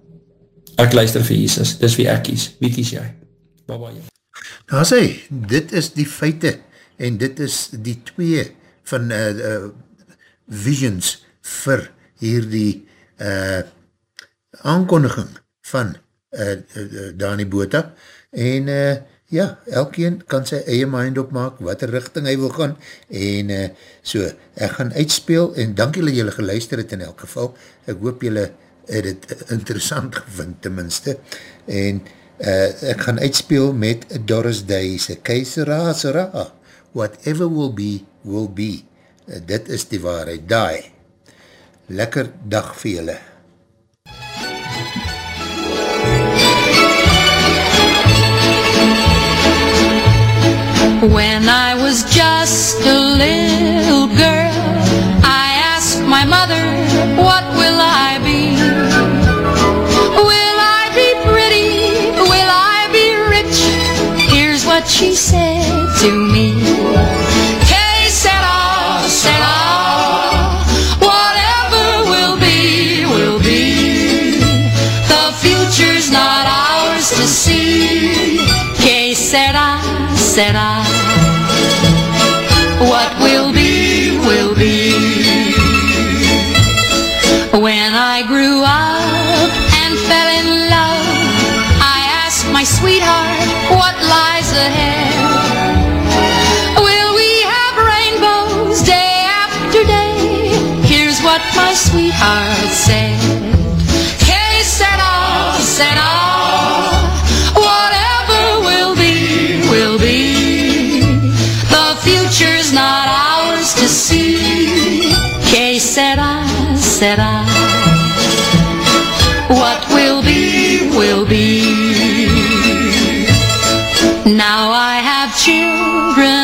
C: Ek luister vir Jesus, dis wie ek kies. Wie kies jy? Baba jy.
A: Nou sê, dit is die feite, en dit is die twee van uh, uh, visions vir hierdie uh, aankondiging van uh, uh, Dani Bota, en uh, ja, elkeen kan sy eie mind opmaak, wat richting hy wil gaan, en uh, so, ek gaan uitspeel, en dank julle julle geluister het in elk geval, ek hoop julle het het interessant gevind tenminste, en uh, ek gaan uitspeel met Doris Day, se keisera, sera, whatever will be, will be, uh, dit is die waarheid, die, lekker dag vir julle.
D: When I was just a little girl, I asked my mother, what will I be? Will I be pretty? Will I be rich? Here's what she said Said and. Whatever will be, will be. The future's not ours to see. Kay said I, said I. What will be, will be. Now I have children